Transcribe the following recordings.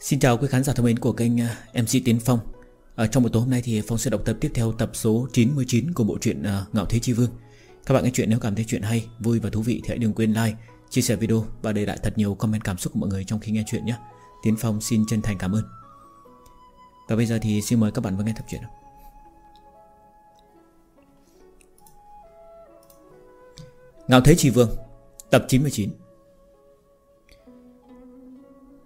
Xin chào quý khán giả thân mến của kênh à, MC Tiến Phong. Ở Trong buổi tối hôm nay thì Phong sẽ đọc tập tiếp theo tập số 99 của bộ truyện à, Ngạo Thế Chi Vương. Các bạn nghe chuyện nếu cảm thấy chuyện hay, vui và thú vị thì hãy đừng quên like, chia sẻ video và để lại thật nhiều comment cảm xúc của mọi người trong khi nghe chuyện nhé. Tiến Phong xin chân thành cảm ơn. Và bây giờ thì xin mời các bạn vào nghe tập truyện Ngạo Thế Chi Vương Tập 99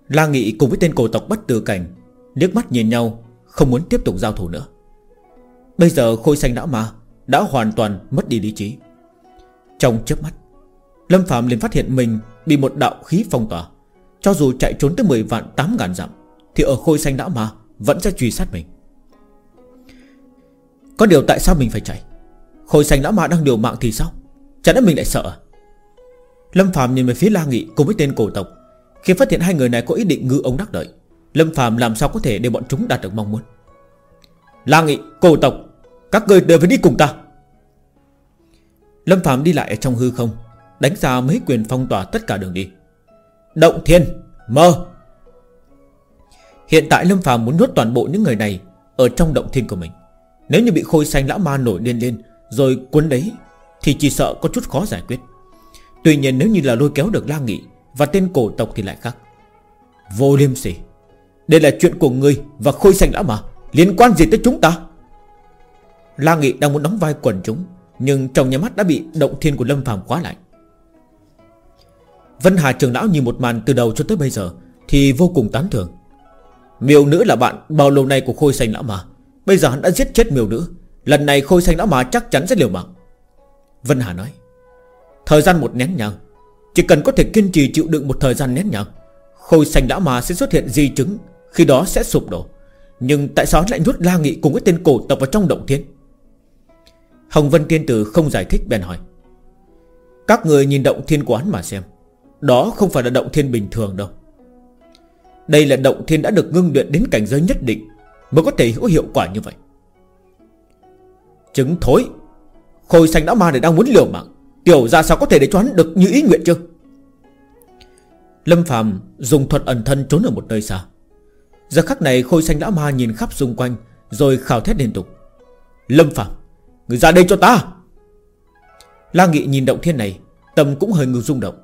La Nghị cùng với tên cổ tộc bất tử cảnh, liếc mắt nhìn nhau, Không muốn tiếp tục giao thủ nữa. Bây giờ khôi xanh đã ma, Đã hoàn toàn mất đi lý trí. Trong chớp mắt, Lâm Phạm liền phát hiện mình Bị một đạo khí phong tỏa. Cho dù chạy trốn tới 10 vạn 8 ngàn dặm, Thì ở khôi xanh đã ma Vẫn sẽ truy sát mình. Có điều tại sao mình phải chạy? Khôi xanh đã ma đang điều mạng thì sao? Chẳng lẽ mình lại sợ à? Lâm Phạm nhìn về phía La Nghị cùng với tên cổ tộc khi phát hiện hai người này có ý định ngư ông đắc đợi Lâm Phạm làm sao có thể để bọn chúng đạt được mong muốn? La Nghị, cổ tộc Các người đều phải đi cùng ta. Lâm Phạm đi lại ở trong hư không Đánh ra mấy quyền phong tỏa tất cả đường đi. Động thiên Mơ. Hiện tại Lâm Phạm muốn nuốt toàn bộ những người này Ở trong động thiên của mình. Nếu như bị khôi xanh lão ma nổi lên lên Rồi cuốn đấy Thì chỉ sợ có chút khó giải quyết. Tuy nhiên nếu như là lôi kéo được La Nghị và tên cổ tộc thì lại khác. Vô liêm sỉ. Đây là chuyện của người và khôi xanh đã mà. Liên quan gì tới chúng ta? La Nghị đang muốn đóng vai quần chúng, Nhưng trong nhà mắt đã bị động thiên của Lâm phàm quá lại. Vân Hà trường lão nhìn một màn từ đầu cho tới bây giờ Thì vô cùng tán thưởng. Miêu nữ là bạn bao lâu nay của khôi xanh lão mà. Bây giờ hắn đã giết chết miêu nữ. Lần này khôi xanh lão mà chắc chắn sẽ liều mạng. Vân Hà nói. Thời gian một nén nhang chỉ cần có thể kiên trì chịu đựng một thời gian nét nhàng Khôi xanh đã mà sẽ xuất hiện di chứng, Khi đó sẽ sụp đổ. Nhưng tại sao lại nhốt la nghị cùng với tên cổ tộc vào trong động thiên? Hồng Vân Tiên Tử không giải thích bèn hỏi. Các người nhìn động thiên quán mà xem, Đó không phải là động thiên bình thường đâu. Đây là động thiên đã được ngưng luyện đến cảnh giới nhất định Mới có thể có hiệu quả như vậy. Chứng thối, Khôi xanh đã ma này đang muốn liều mạng, Tiểu ra sao có thể để cho hắn được như ý nguyện chứ? Lâm Phạm dùng thuật ẩn thân trốn ở một nơi xa. Giờ khắc này khôi xanh lão ma nhìn khắp xung quanh, Rồi khảo thét liên tục. Lâm Phạm Người ra đây cho ta. La Nghị nhìn động thiên này, Tâm cũng hơi ngừng rung động.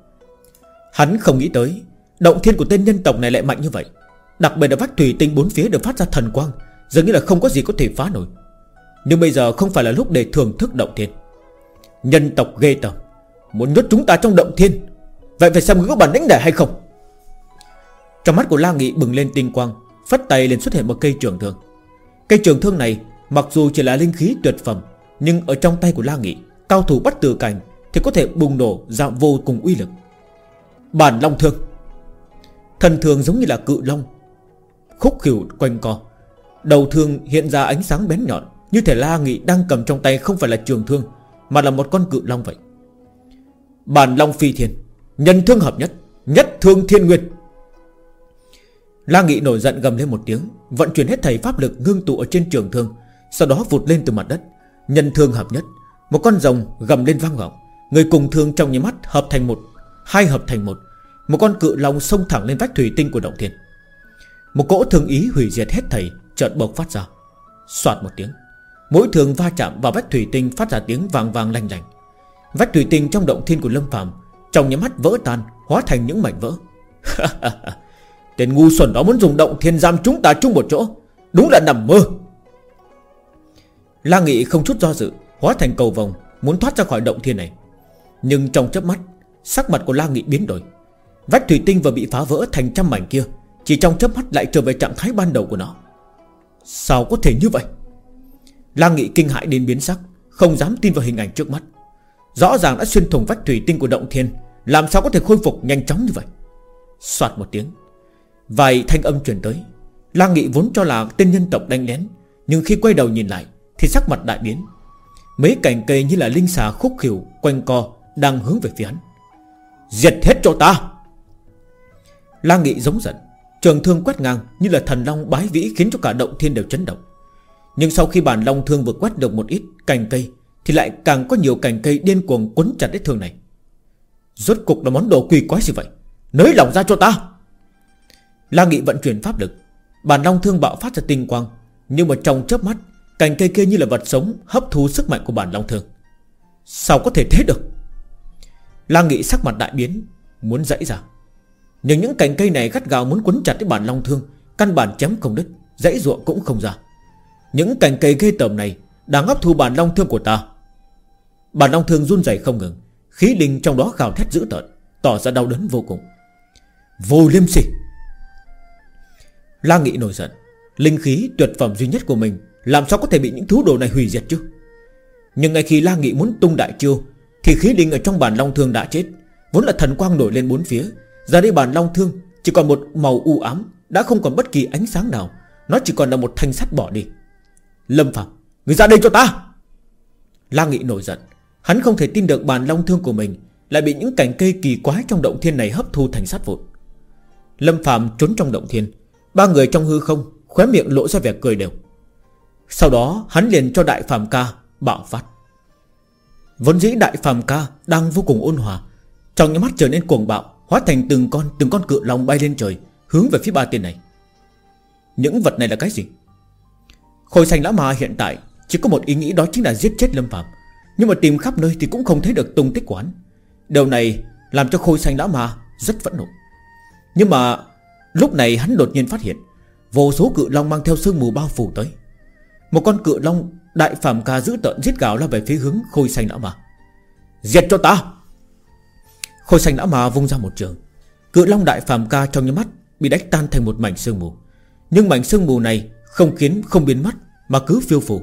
Hắn không nghĩ tới, Động thiên của tên nhân tộc này lại mạnh như vậy. Đặc biệt là vách thủy tinh bốn phía được phát ra thần quang, Dường như là không có gì có thể phá nổi. Nhưng bây giờ không phải là lúc để thưởng thức động thiên. Nhân tộc ghê tởm, Muốn nhốt chúng ta trong động thiên. Vậy phải xem người có bản lĩnh này hay không? Trong mắt của La Nghị bừng lên tinh quang, Phất tay liền xuất hiện một cây trường thương. Cây trường thương này, Mặc dù chỉ là linh khí tuyệt phẩm, Nhưng ở trong tay của La Nghị, Cao thủ bắt từ cảnh Thì có thể bùng nổ ra vô cùng uy lực. Bản long thương. Thần thường giống như là cự long, Khúc khỉu quanh co. Đầu thương hiện ra ánh sáng bén nhọn, Như thể La Nghị đang cầm trong tay không phải là trường thương, mà là một con cự long vậy. Bản long phi thiên. Nhân thương hợp nhất Nhất thương thiên nguyệt La Nghị nổi giận gầm lên một tiếng, Vận chuyển hết thầy pháp lực ngưng tụ ở trên trường thương, Sau đó vụt lên từ mặt đất. Nhân thương hợp nhất, Một con rồng gầm lên vang vọng, Người cùng thương trong những mắt hợp thành một, Hai hợp thành một Một con cự long xông thẳng lên vách thủy tinh của động thiên. Một cỗ thương ý hủy diệt hết thầy Chợt bộc phát ra. Xoạt một tiếng, Mỗi thường va chạm vào vách thủy tinh phát ra tiếng vàng vàng lanh lành Vách thủy tinh trong động thiên của Lâm Phàm trong nhắm mắt vỡ tan, Hóa thành những mảnh vỡ. Tên ngu xuẩn đó muốn dùng động thiên giam chúng ta chung một chỗ. Đúng là nằm mơ. La Nghị không chút do dự, Hóa thành cầu vòng Muốn thoát ra khỏi động thiên này. Nhưng trong chớp mắt, Sắc mặt của La Nghị biến đổi. Vách thủy tinh vừa bị phá vỡ thành trăm mảnh kia, Chỉ trong chớp mắt lại trở về trạng thái ban đầu của nó. Sao có thể như vậy? La Nghị kinh hãi đến biến sắc, Không dám tin vào hình ảnh trước mắt. Rõ ràng đã xuyên thủng vách thủy tinh của động thiên. Làm sao có thể khôi phục nhanh chóng như vậy? Xoạt một tiếng, Vài thanh âm truyền tới. Lang Nghị vốn cho là tên nhân tộc đánh lén, Nhưng khi quay đầu nhìn lại Thì sắc mặt đại biến. Mấy cành cây như là linh xà khúc khỉu Quanh co đang hướng về phía hắn. Diệt hết cho ta! Lang Nghị giống giận, Trường thương quét ngang như là thần long bái vĩ Khiến cho cả động thiên đều chấn động. Nhưng sau khi bản long thương vừa quét được một ít cành cây thì lại càng có nhiều cành cây điên cuồng quấn chặt vết thương này. Rốt cục là món đồ quỳ quái gì vậy? Nới lỏng ra cho ta! La Nghị vận chuyển pháp lực. Bản long thương bạo phát ra tinh quang, Nhưng mà trong chớp mắt, Cành cây kia như là vật sống, hấp thu sức mạnh của bản long thương. Sao có thể thế được? La Nghị sắc mặt đại biến, Muốn dãy ra. Nhưng những cành cây này gắt gào muốn quấn chặt cái bản long thương, Căn bản chém không đứt, Dãy ruộng cũng không ra. Những cành cây ghê tởm này đang hấp thu bản long thương của ta. Bản long thương run rẩy không ngừng. Khí linh trong đó gào thét dữ tợn, Tỏ ra đau đớn vô cùng. Vô liêm sỉ. La Nghị nổi giận. Linh khí tuyệt phẩm duy nhất của mình, Làm sao có thể bị những thú đồ này hủy diệt chứ? Nhưng ngay khi La Nghị muốn tung đại chiêu, Thì khí linh ở trong bản long thương đã chết. Vốn là thần quang nổi lên bốn phía. Ra đây bản long thương, Chỉ còn một màu u ám, Đã không còn bất kỳ ánh sáng nào. Nó chỉ còn là một thanh sắt bỏ đi. Lâm Phạm. Người ra đây cho ta. La Nghị nổi giận. Hắn không thể tin được bàn long thương của mình Lại bị những cành cây kỳ quái trong động thiên này hấp thu thành sắt vụn. Lâm Phạm trốn trong động thiên. Ba người trong hư không Khóe miệng lộ ra vẻ cười đều. Sau đó, hắn liền cho đại Phạm ca bạo phát. Vốn dĩ đại Phạm ca Đang vô cùng ôn hòa, Trong những mắt trở nên cuồng bạo, Hóa thành từng con từng con cự long bay lên trời, Hướng về phía ba tiên này. Những vật này là cái gì? Khôi xanh lão ma hiện tại chỉ có một ý nghĩ đó chính là giết chết Lâm Phạm. Nhưng mà tìm khắp nơi thì cũng không thấy được tung tích của hắn. Điều này làm cho khôi xanh lão ma Rất phẫn nộ. Nhưng mà Lúc này hắn đột nhiên phát hiện, Vô số cự long mang theo sương mù bao phủ tới. Một con cự long Đại phàm ca giữ tợn giết gạo lao về phía hướng khôi xanh lão ma. Diệt cho ta! Khôi xanh lão ma vung ra một trường. Cự long đại phàm ca trong những mắt Bị đánh tan thành một mảnh sương mù. Nhưng mảnh sương mù này không khiến, không biến mất Mà cứ phiêu phù.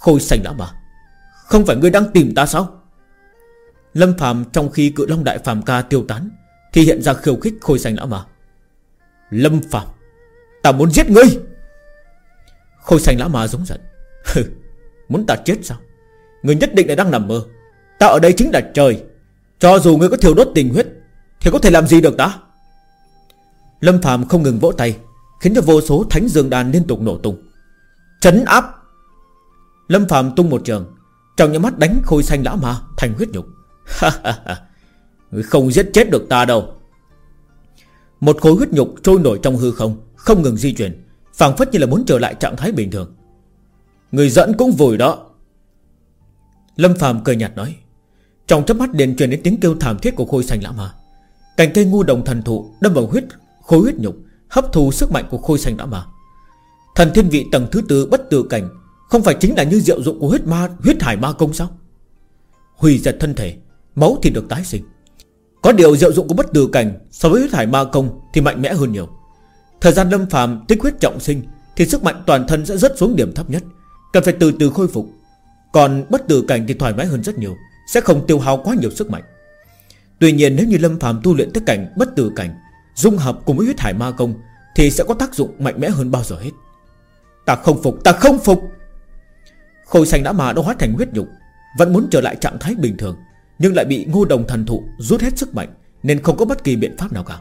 Khôi Sành lão Bà, Không phải ngươi đang tìm ta sao? Lâm phàm trong khi cự long đại phàm ca tiêu tán Thì hiện ra khiêu khích khôi Sành lão mà. Lâm Phạm Ta muốn giết ngươi. Khôi Sành lão Bà giống giận. Muốn ta chết sao? Ngươi nhất định là đang nằm mơ. Ta ở đây chính là trời. Cho dù ngươi có thiêu đốt tình huyết Thì có thể làm gì được ta? Lâm Phạm không ngừng vỗ tay Khiến cho vô số thánh dương đàn liên tục nổ tung. Chấn áp Lâm Phạm tung một trường, Trong những mắt đánh khôi xanh lã ma, thành huyết nhục. Người không giết chết được ta đâu. Một khối huyết nhục trôi nổi trong hư không Không ngừng di chuyển, phảng phất như là muốn trở lại trạng thái bình thường. Người dẫn cũng vùi đó. Lâm Phạm cười nhạt nói, Trong chớp mắt liền truyền đến tiếng kêu thảm thiết của khôi xanh lã ma. Cành cây ngu đồng thần thụ Đâm vào huyết, khối huyết nhục, Hấp thu sức mạnh của khôi xanh lã ma. Thần thiên vị tầng thứ tư bất tử cảnh không phải chính là như diệu dụng của huyết ma Huyết hải ma công sao? Hủy diệt thân thể Máu thì được tái sinh. Có điều diệu dụng của bất tử cảnh So với huyết hải ma công thì mạnh mẽ hơn nhiều. Thời gian lâm phàm tích huyết trọng sinh Thì sức mạnh toàn thân sẽ rớt xuống điểm thấp nhất. Cần phải từ từ khôi phục. Còn bất tử cảnh thì thoải mái hơn rất nhiều Sẽ không tiêu hao quá nhiều sức mạnh. Tuy nhiên nếu như lâm phàm tu luyện tới cảnh bất tử cảnh Dung hợp cùng với huyết hải ma công Thì sẽ có tác dụng mạnh mẽ hơn bao giờ hết. Ta không phục, ta không phục! Khôi xanh đã mà đã hóa thành huyết nhục, Vẫn muốn trở lại trạng thái bình thường, nhưng lại bị ngô đồng thần thụ rút hết sức mạnh, Nên không có bất kỳ biện pháp nào cả.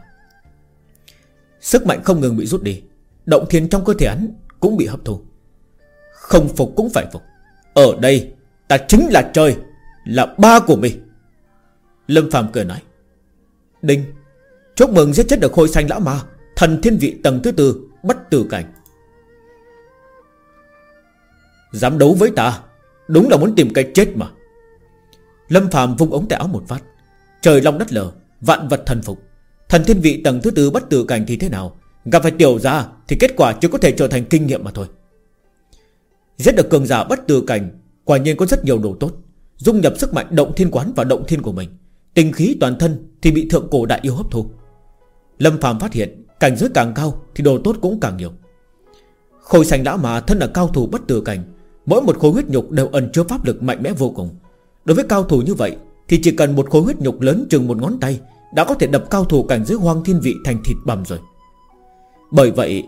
Sức mạnh không ngừng bị rút đi, Động thiên trong cơ thể hắn cũng bị hấp thu. Không phục cũng phải phục. Ở đây, ta chính là trời, Là ba của mình. Lâm Phạm cười nói, Đinh, Chúc mừng giết chết được khôi xanh lão ma, Thần thiên vị tầng thứ tư, Bất tử cảnh. Dám đấu với ta? Đúng là muốn tìm cái chết mà. Lâm Phạm vung ống tay áo một phát. Trời long đất lở, Vạn vật thần phục. Thần thiên vị tầng thứ tư bất tử cảnh thì thế nào? Gặp phải tiểu gia Thì kết quả chỉ có thể trở thành kinh nghiệm mà thôi. Giết được cường giả bất tử cảnh, Quả nhiên có rất nhiều đồ tốt. Dung nhập sức mạnh động thiên quán và động thiên của mình. Tình khí toàn thân thì bị thượng cổ đại yêu hấp thu. Lâm Phạm phát hiện Cảnh giới càng cao thì đồ tốt cũng càng nhiều. Khôi sành đã mà thân là cao thủ bất tử cảnh Mỗi một khối huyết nhục đều ẩn chứa pháp lực mạnh mẽ vô cùng. Đối với cao thủ như vậy, Thì chỉ cần một khối huyết nhục lớn chừng một ngón tay, Đã có thể đập cao thủ cảnh giới hoang thiên vị thành thịt bầm rồi. Bởi vậy,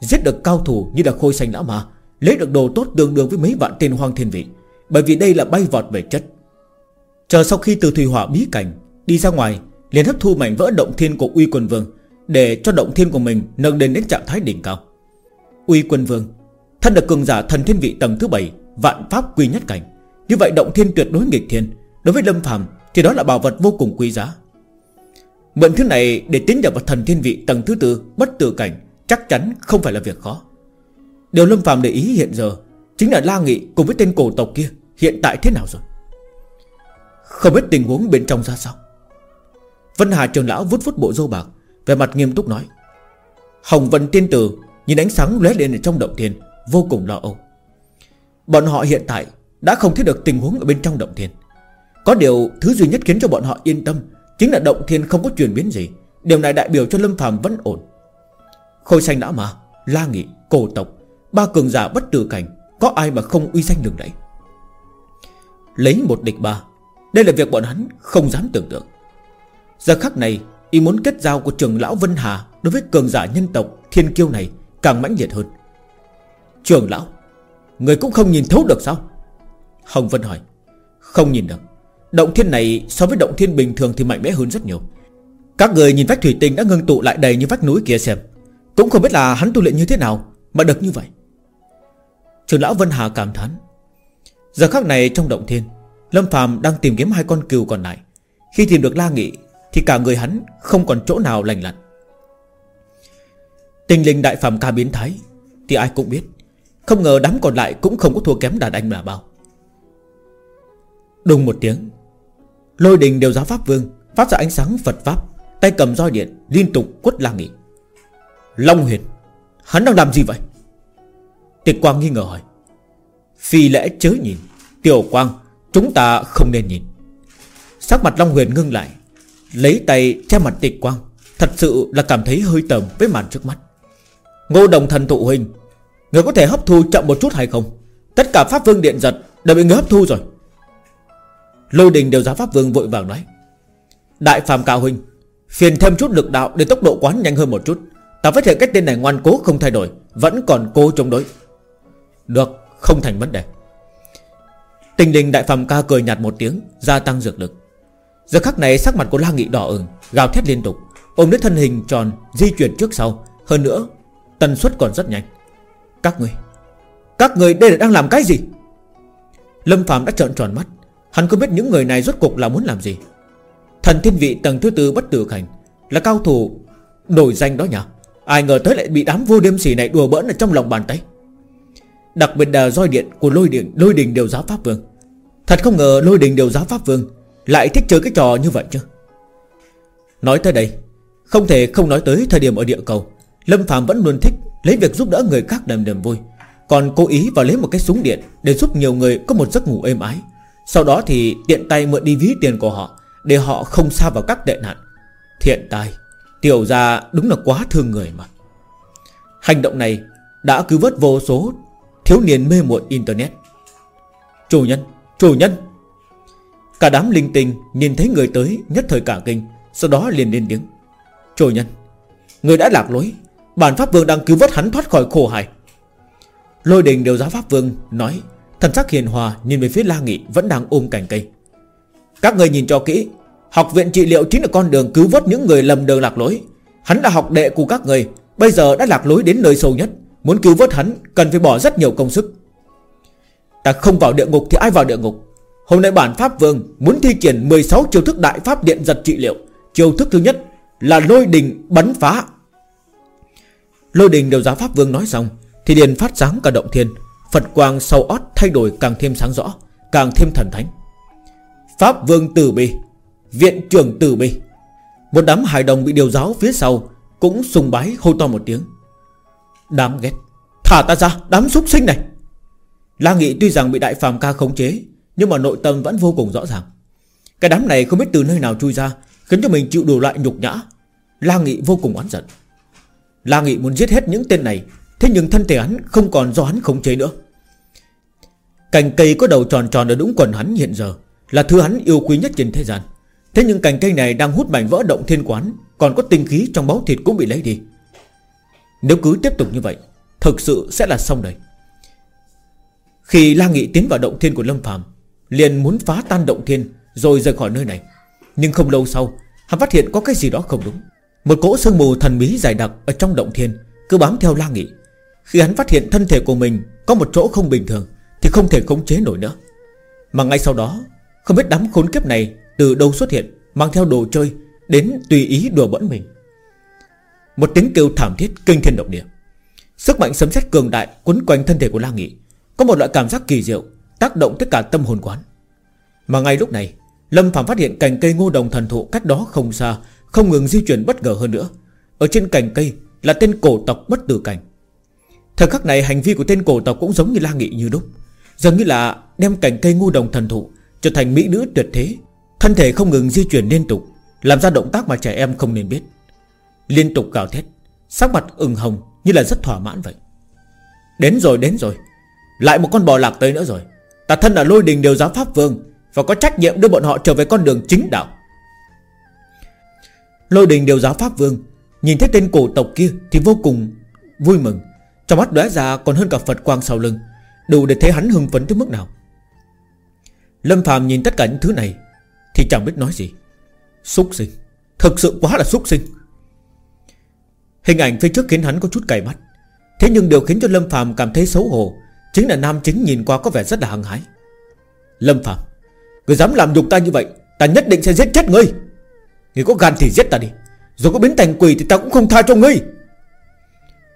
Giết được cao thủ như là khôi xanh lã mà Lấy được đồ tốt tương đương với mấy vạn tên hoang thiên vị, Bởi vì đây là bay vọt về chất. Chờ sau khi từ thủy hỏa bí cảnh Đi ra ngoài, liền hấp thu mảnh vỡ động thiên của uy quân vương Để cho động thiên của mình nâng lên đến trạng thái đỉnh cao. Uy quân vương Thân là cường giả thần thiên vị tầng thứ 7 Vạn pháp quy nhất cảnh. Như vậy động thiên tuyệt đối nghịch thiên. Đối với Lâm Phàm thì đó là bảo vật vô cùng quý giá. Mượn thứ này để tiến nhập vào thần thiên vị tầng thứ tư, Bất tử cảnh, Chắc chắn không phải là việc khó. Điều Lâm phàm để ý hiện giờ Chính là La Nghị cùng với tên cổ tộc kia Hiện tại thế nào rồi? Không biết tình huống bên trong ra sao? Vân Hà trường lão vút vút bộ dâu bạc Về mặt nghiêm túc nói. Hồng Vân tiên tử Nhìn ánh sáng lóe lên ở trong động thiên Vô cùng lo âu. Bọn họ hiện tại đã không thấy được tình huống ở bên trong động thiên. Có điều thứ duy nhất khiến cho bọn họ yên tâm Chính là động thiên không có chuyển biến gì. Điều này đại biểu cho Lâm phàm vẫn ổn. Khôi xanh đã mà La nghị, cổ tộc Ba cường giả bất tử cảnh Có ai mà không uy danh lừng lẫy? Lấy một địch ba Đây là việc bọn hắn không dám tưởng tượng. Giờ khắc này Ý muốn kết giao của trường lão Vân Hà Đối với cường giả nhân tộc thiên kiêu này Càng mãnh liệt hơn. Trường lão, Người cũng không nhìn thấu được sao? Hồng Vân hỏi. Không nhìn được. Động thiên này so với động thiên bình thường thì mạnh mẽ hơn rất nhiều. Các người nhìn vách thủy tinh đã ngưng tụ lại đầy như vách núi kia xem. Cũng không biết là hắn tu luyện như thế nào Mà được như vậy. Trường lão Vân Hà cảm thán. Giờ khắc này trong động thiên, Lâm Phàm đang tìm kiếm hai con cừu còn lại. Khi tìm được La Nghị Thì cả người hắn không còn chỗ nào lành lặn. Tình linh đại phàm ca biến thái Thì ai cũng biết không ngờ đám còn lại cũng không có thua kém đàn anh là bao. Đùng một tiếng, Lôi đình đều giáo pháp vương, Phát ra ánh sáng Phật Pháp, Tay cầm roi điện, liên tục quất la nghị. Long huyền, Hắn đang làm gì vậy? Tịch quang nghi ngờ hỏi. Phi lẽ chớ nhìn, Tiểu quang, Chúng ta không nên nhìn. Sắc mặt Long huyền ngưng lại, Lấy tay che mặt tịch quang, Thật sự là cảm thấy hơi tầm với màn trước mắt. Ngô đồng thần thụ huynh Người có thể hấp thu chậm một chút hay không? Tất cả pháp vương điện giật Đều bị người hấp thu rồi. Lôi đình đều giáo pháp vương vội vàng nói. Đại phàm cao huynh, Phiền thêm chút lực đạo để tốc độ quán nhanh hơn một chút. Ta phát hiện cách tên này ngoan cố không thay đổi, Vẫn còn cố chống đối. Được, không thành vấn đề. Tình đình đại phàm ca cười nhạt một tiếng, Gia tăng dược lực. Giờ khắc này sắc mặt của La Nghị đỏ ửng, Gào thét liên tục. Ôm lấy thân hình tròn, Di chuyển trước sau. Hơn nữa, Tần suất còn rất nhanh. Các người Các người đây là đang làm cái gì? Lâm Phạm đã trợn tròn mắt. Hắn không biết những người này rốt cục là muốn làm gì. Thần thiên vị tầng thứ tư bất tử cảnh Là cao thủ Đổi danh đó nhỉ? Ai ngờ tới lại bị đám vô đêm xỉ này đùa bỡn ở trong lòng bàn tay. Đặc biệt là roi điện của lôi điện, Lôi đình đều giáo pháp vương. Thật không ngờ lôi đình đều giáo pháp vương Lại thích chơi cái trò như vậy chứ. Nói tới đây, Không thể không nói tới thời điểm ở địa cầu, Lâm Phạm vẫn luôn thích Lấy việc giúp đỡ người khác đầm đầm vui. Còn cố ý vào lấy một cái súng điện Để giúp nhiều người có một giấc ngủ êm ái. Sau đó thì tiện tay mượn đi ví tiền của họ Để họ không xa vào các tệ nạn. Thiện tài, Tiểu ra đúng là quá thương người mà. Hành động này đã cứu vớt vô số Thiếu niên mê muội Internet. Chủ nhân Chủ nhân! Cả đám linh tinh nhìn thấy người tới Nhất thời cả kinh, Sau đó liền lên tiếng. Chủ nhân, Người đã lạc lối. Bản Pháp Vương đang cứu vớt hắn thoát khỏi khổ hải. Lôi đình đều giáo Pháp Vương nói, Thần sắc hiền hòa nhìn về phía La Nghị Vẫn đang ôm cành cây. Các người nhìn cho kỹ, Học viện trị liệu chính là con đường cứu vớt những người lầm đường lạc lối. Hắn đã học đệ của các người, Bây giờ đã lạc lối đến nơi sâu nhất. Muốn cứu vớt hắn, cần phải bỏ rất nhiều công sức. Ta không vào địa ngục thì ai vào địa ngục? Hôm nay bản Pháp Vương muốn thi triển 16 chiêu thức đại pháp điện giật trị liệu. Chiêu thức thứ nhất là lôi đình bắn phá. Lôi đình đều giáo Pháp Vương nói xong, Thì điền phát sáng cả động thiên. Phật quang sau ót thay đổi càng thêm sáng rõ, Càng thêm thần thánh. Pháp vương tử bi, Viện trưởng tử bi. Một đám hài đồng bị điều giáo phía sau Cũng sùng bái hô to một tiếng. Đám ghét, Thả ta ra, đám súc sinh này! La Nghị tuy rằng bị đại phàm ca khống chế, Nhưng mà nội tâm vẫn vô cùng rõ ràng. Cái đám này không biết từ nơi nào chui ra, Khiến cho mình chịu đủ loại nhục nhã. La Nghị vô cùng oán giận. La Nghị muốn giết hết những tên này, Thế nhưng thân thể hắn không còn do hắn khống chế nữa. Cành cây có đầu tròn tròn ở đúng quần hắn hiện giờ Là thứ hắn yêu quý nhất trên thế gian. Thế nhưng cành cây này đang hút mảnh vỡ động thiên quán, Còn có tinh khí trong máu thịt cũng bị lấy đi. Nếu cứ tiếp tục như vậy, Thực sự sẽ là xong đời. Khi La Nghị tiến vào động thiên của Lâm Phàm, Liền muốn phá tan động thiên Rồi rời khỏi nơi này. Nhưng không lâu sau, Hắn phát hiện có cái gì đó không đúng. Một cỗ sương mù thần bí dài đặc Ở trong động thiên Cứ bám theo La Nghị. Khi hắn phát hiện thân thể của mình Có một chỗ không bình thường thì không thể khống chế nổi nữa. Mà ngay sau đó, Không biết đám khốn kiếp này từ đâu xuất hiện, Mang theo đồ chơi Đến tùy ý đùa bỡn mình. Một tiếng kêu thảm thiết kinh thiên động địa. Sức mạnh sấm sét cường đại Quấn quanh thân thể của La Nghị Có một loại cảm giác kỳ diệu, Tác động tất cả tâm hồn quán. Mà ngay lúc này, Lâm Phạm phát hiện cành cây ngô đồng thần thụ cách đó không xa không ngừng di chuyển bất ngờ hơn nữa. Ở trên cành cây là tên cổ tộc bất tử cảnh. Thời khắc này hành vi của tên cổ tộc cũng giống như La Nghị như đúc. Dường như là đem cành cây ngu đồng thần thụ, Trở thành mỹ nữ tuyệt thế. Thân thể không ngừng di chuyển liên tục, Làm ra động tác mà trẻ em không nên biết. Liên tục gào thét, Sắc mặt ửng hồng như là rất thỏa mãn vậy. Đến rồi đến rồi. Lại một con bò lạc tới nữa rồi. Ta thân là lôi đình đều giáo pháp vương Và có trách nhiệm đưa bọn họ trở về con đường chính đạo. Lôi đình đều giáo pháp vương. Nhìn thấy tên cổ tộc kia Thì vô cùng vui mừng. Trong mắt đóa ra còn hơn cả Phật quang sau lưng. Đủ để thấy hắn hưng phấn tới mức nào. Lâm Phạm nhìn tất cả những thứ này Thì chẳng biết nói gì. Xúc sinh. Thực sự quá là xúc sinh. Hình ảnh phía trước khiến hắn có chút cay mắt. Thế nhưng điều khiến cho Lâm Phạm cảm thấy xấu hổ Chính là nam chính nhìn qua có vẻ rất là hăng hái. Lâm Phạm người dám làm nhục ta như vậy, Ta nhất định sẽ giết chết ngươi. Ngươi có gan thì giết ta đi. Rồi có biến thành quỷ thì ta cũng không tha cho ngươi.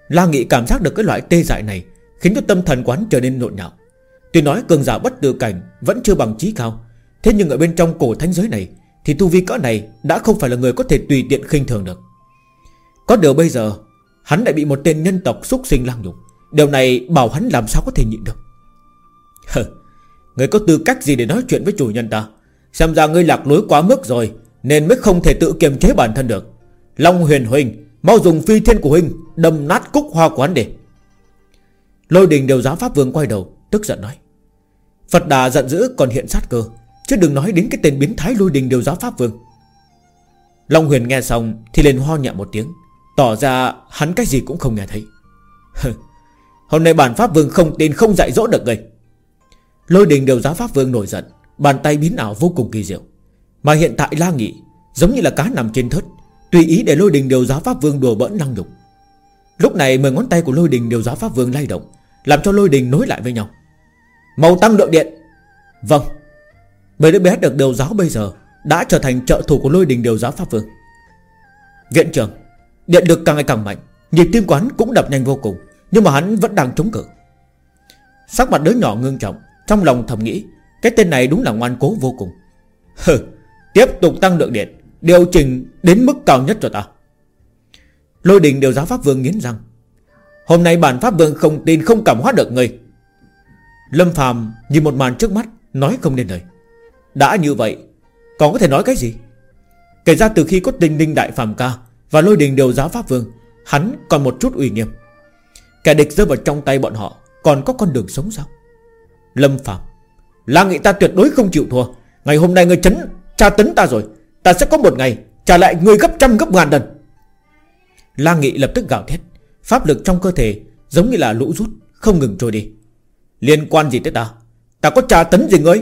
La Nghị cảm giác được cái loại tê dại này Khiến cho tâm thần quán trở nên nộn nhạo. Tuy nói cường giả bất tử cảnh Vẫn chưa bằng trí cao, Thế nhưng ở bên trong cổ thánh giới này Thì tu vi cỡ này đã không phải là người có thể tùy tiện khinh thường được. Có điều bây giờ, Hắn lại bị một tên nhân tộc xúc sinh lang nhục. Điều này bảo hắn làm sao có thể nhịn được. Hừ, Người có tư cách gì để nói chuyện với chủ nhân ta? Xem ra ngươi lạc lối quá mức rồi. Nên mới không thể tự kiềm chế bản thân được. Long huyền huynh, Mau dùng phi thiên của huynh Đâm nát cúc hoa quán để Lôi đình đều giáo pháp vương quay đầu, Tức giận nói. Phật đà giận dữ còn hiện sát cơ, Chứ đừng nói đến cái tên biến thái lôi đình đều giáo pháp vương. Long huyền nghe xong Thì lên ho nhẹ một tiếng, Tỏ ra hắn cái gì cũng không nghe thấy. Hôm nay bản pháp vương không tin không dạy dỗ được người. Lôi đình đều giáo pháp vương nổi giận, Bàn tay biến ảo vô cùng kỳ diệu. Mà hiện tại la nghị Giống như là cá nằm trên thớt, Tùy ý để lôi đình điều giáo pháp vương đùa bỡn năng nhục Lúc này mười ngón tay của lôi đình điều giáo pháp vương lay động, Làm cho lôi đình nối lại với nhau. Màu tăng lượng điện. Vâng. Mấy đứa bé được điều giáo bây giờ Đã trở thành trợ thủ của lôi đình điều giáo pháp vương. Viện trưởng, Điện được càng ngày càng mạnh, Nhịp tim quán cũng đập nhanh vô cùng, Nhưng mà hắn vẫn đang chống cự. Sắc mặt đứa nhỏ ngưng trọng, Trong lòng thầm nghĩ, Cái tên này đúng là ngoan cố vô cùng. Hừ. Tiếp tục tăng lượng điện, Điều chỉnh đến mức cao nhất cho ta. Lôi đình điều giáo pháp vương nghiến răng. Hôm nay bản pháp vương không tin, không cảm hóa được người. Lâm phàm nhìn một màn trước mắt, Nói không nên lời. Đã như vậy, Còn có thể nói cái gì? Kể ra từ khi có tinh đinh đại phàm ca Và lôi đình điều giáo pháp vương, Hắn còn một chút uy nghiêm. Kẻ địch rơi vào trong tay bọn họ Còn có con đường sống sao? Lâm phàm, La nghị ta tuyệt đối không chịu thua. Ngày hôm nay ngươi chấn tra tấn ta rồi Ta sẽ có một ngày trả lại người gấp trăm gấp ngàn lần. La Nghị lập tức gào thét Pháp lực trong cơ thể giống như là lũ rút Không ngừng trôi đi. Liên quan gì tới ta? Ta có trà tấn gì ngươi?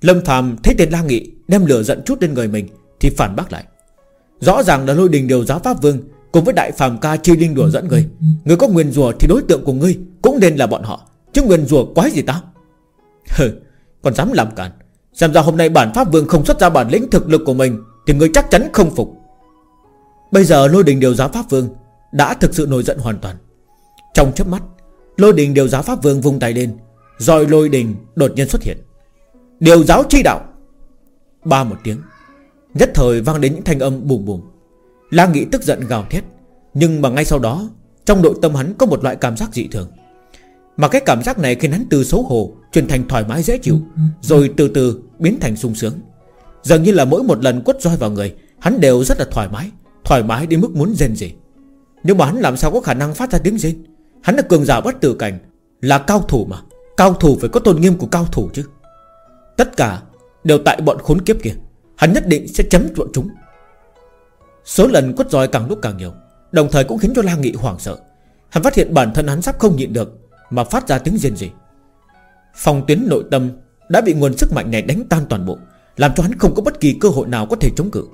Lâm Phạm thấy tên La Nghị Đem lửa giận chút lên người mình Thì phản bác lại. Rõ ràng là lôi đình điều giáo Pháp Vương Cùng với đại phàm ca chi linh đùa dẫn người, người có nguyên rùa thì đối tượng của ngươi Cũng nên là bọn họ Chứ nguyên rùa quái gì ta? Hừ Còn dám làm cản Xem ra hôm nay bản Pháp Vương không xuất ra bản lĩnh thực lực của mình, Thì người chắc chắn không phục. Bây giờ lôi đình điều giáo Pháp Vương Đã thực sự nổi giận hoàn toàn. Trong chớp mắt, Lôi đình điều giáo Pháp Vương vung tay lên, Rồi lôi đình đột nhiên xuất hiện. Điều giáo chi đạo. Ba một tiếng, Nhất thời vang đến những thanh âm bùm bùm. La Nghị tức giận gào thét, Nhưng mà ngay sau đó, Trong nội tâm hắn có một loại cảm giác dị thường. Mà cái cảm giác này khiến hắn từ xấu hổ Chuyển thành thoải mái dễ chịu Rồi từ từ biến thành sung sướng. Dường như là mỗi một lần quất roi vào người Hắn đều rất là thoải mái Thoải mái đến mức muốn rên gì Nhưng mà hắn làm sao có khả năng phát ra tiếng rên? Hắn là cường giả bất tử cảnh Là cao thủ mà. Cao thủ phải có tôn nghiêm của cao thủ chứ. Tất cả đều tại bọn khốn kiếp kia. Hắn nhất định sẽ chấm bọn chúng. Số lần quất roi càng lúc càng nhiều Đồng thời cũng khiến cho La Nghị hoảng sợ. Hắn phát hiện bản thân hắn sắp không nhịn được mà phát ra tiếng rên gì Phòng tuyến nội tâm Đã bị nguồn sức mạnh này đánh tan toàn bộ, Làm cho hắn không có bất kỳ cơ hội nào có thể chống cự.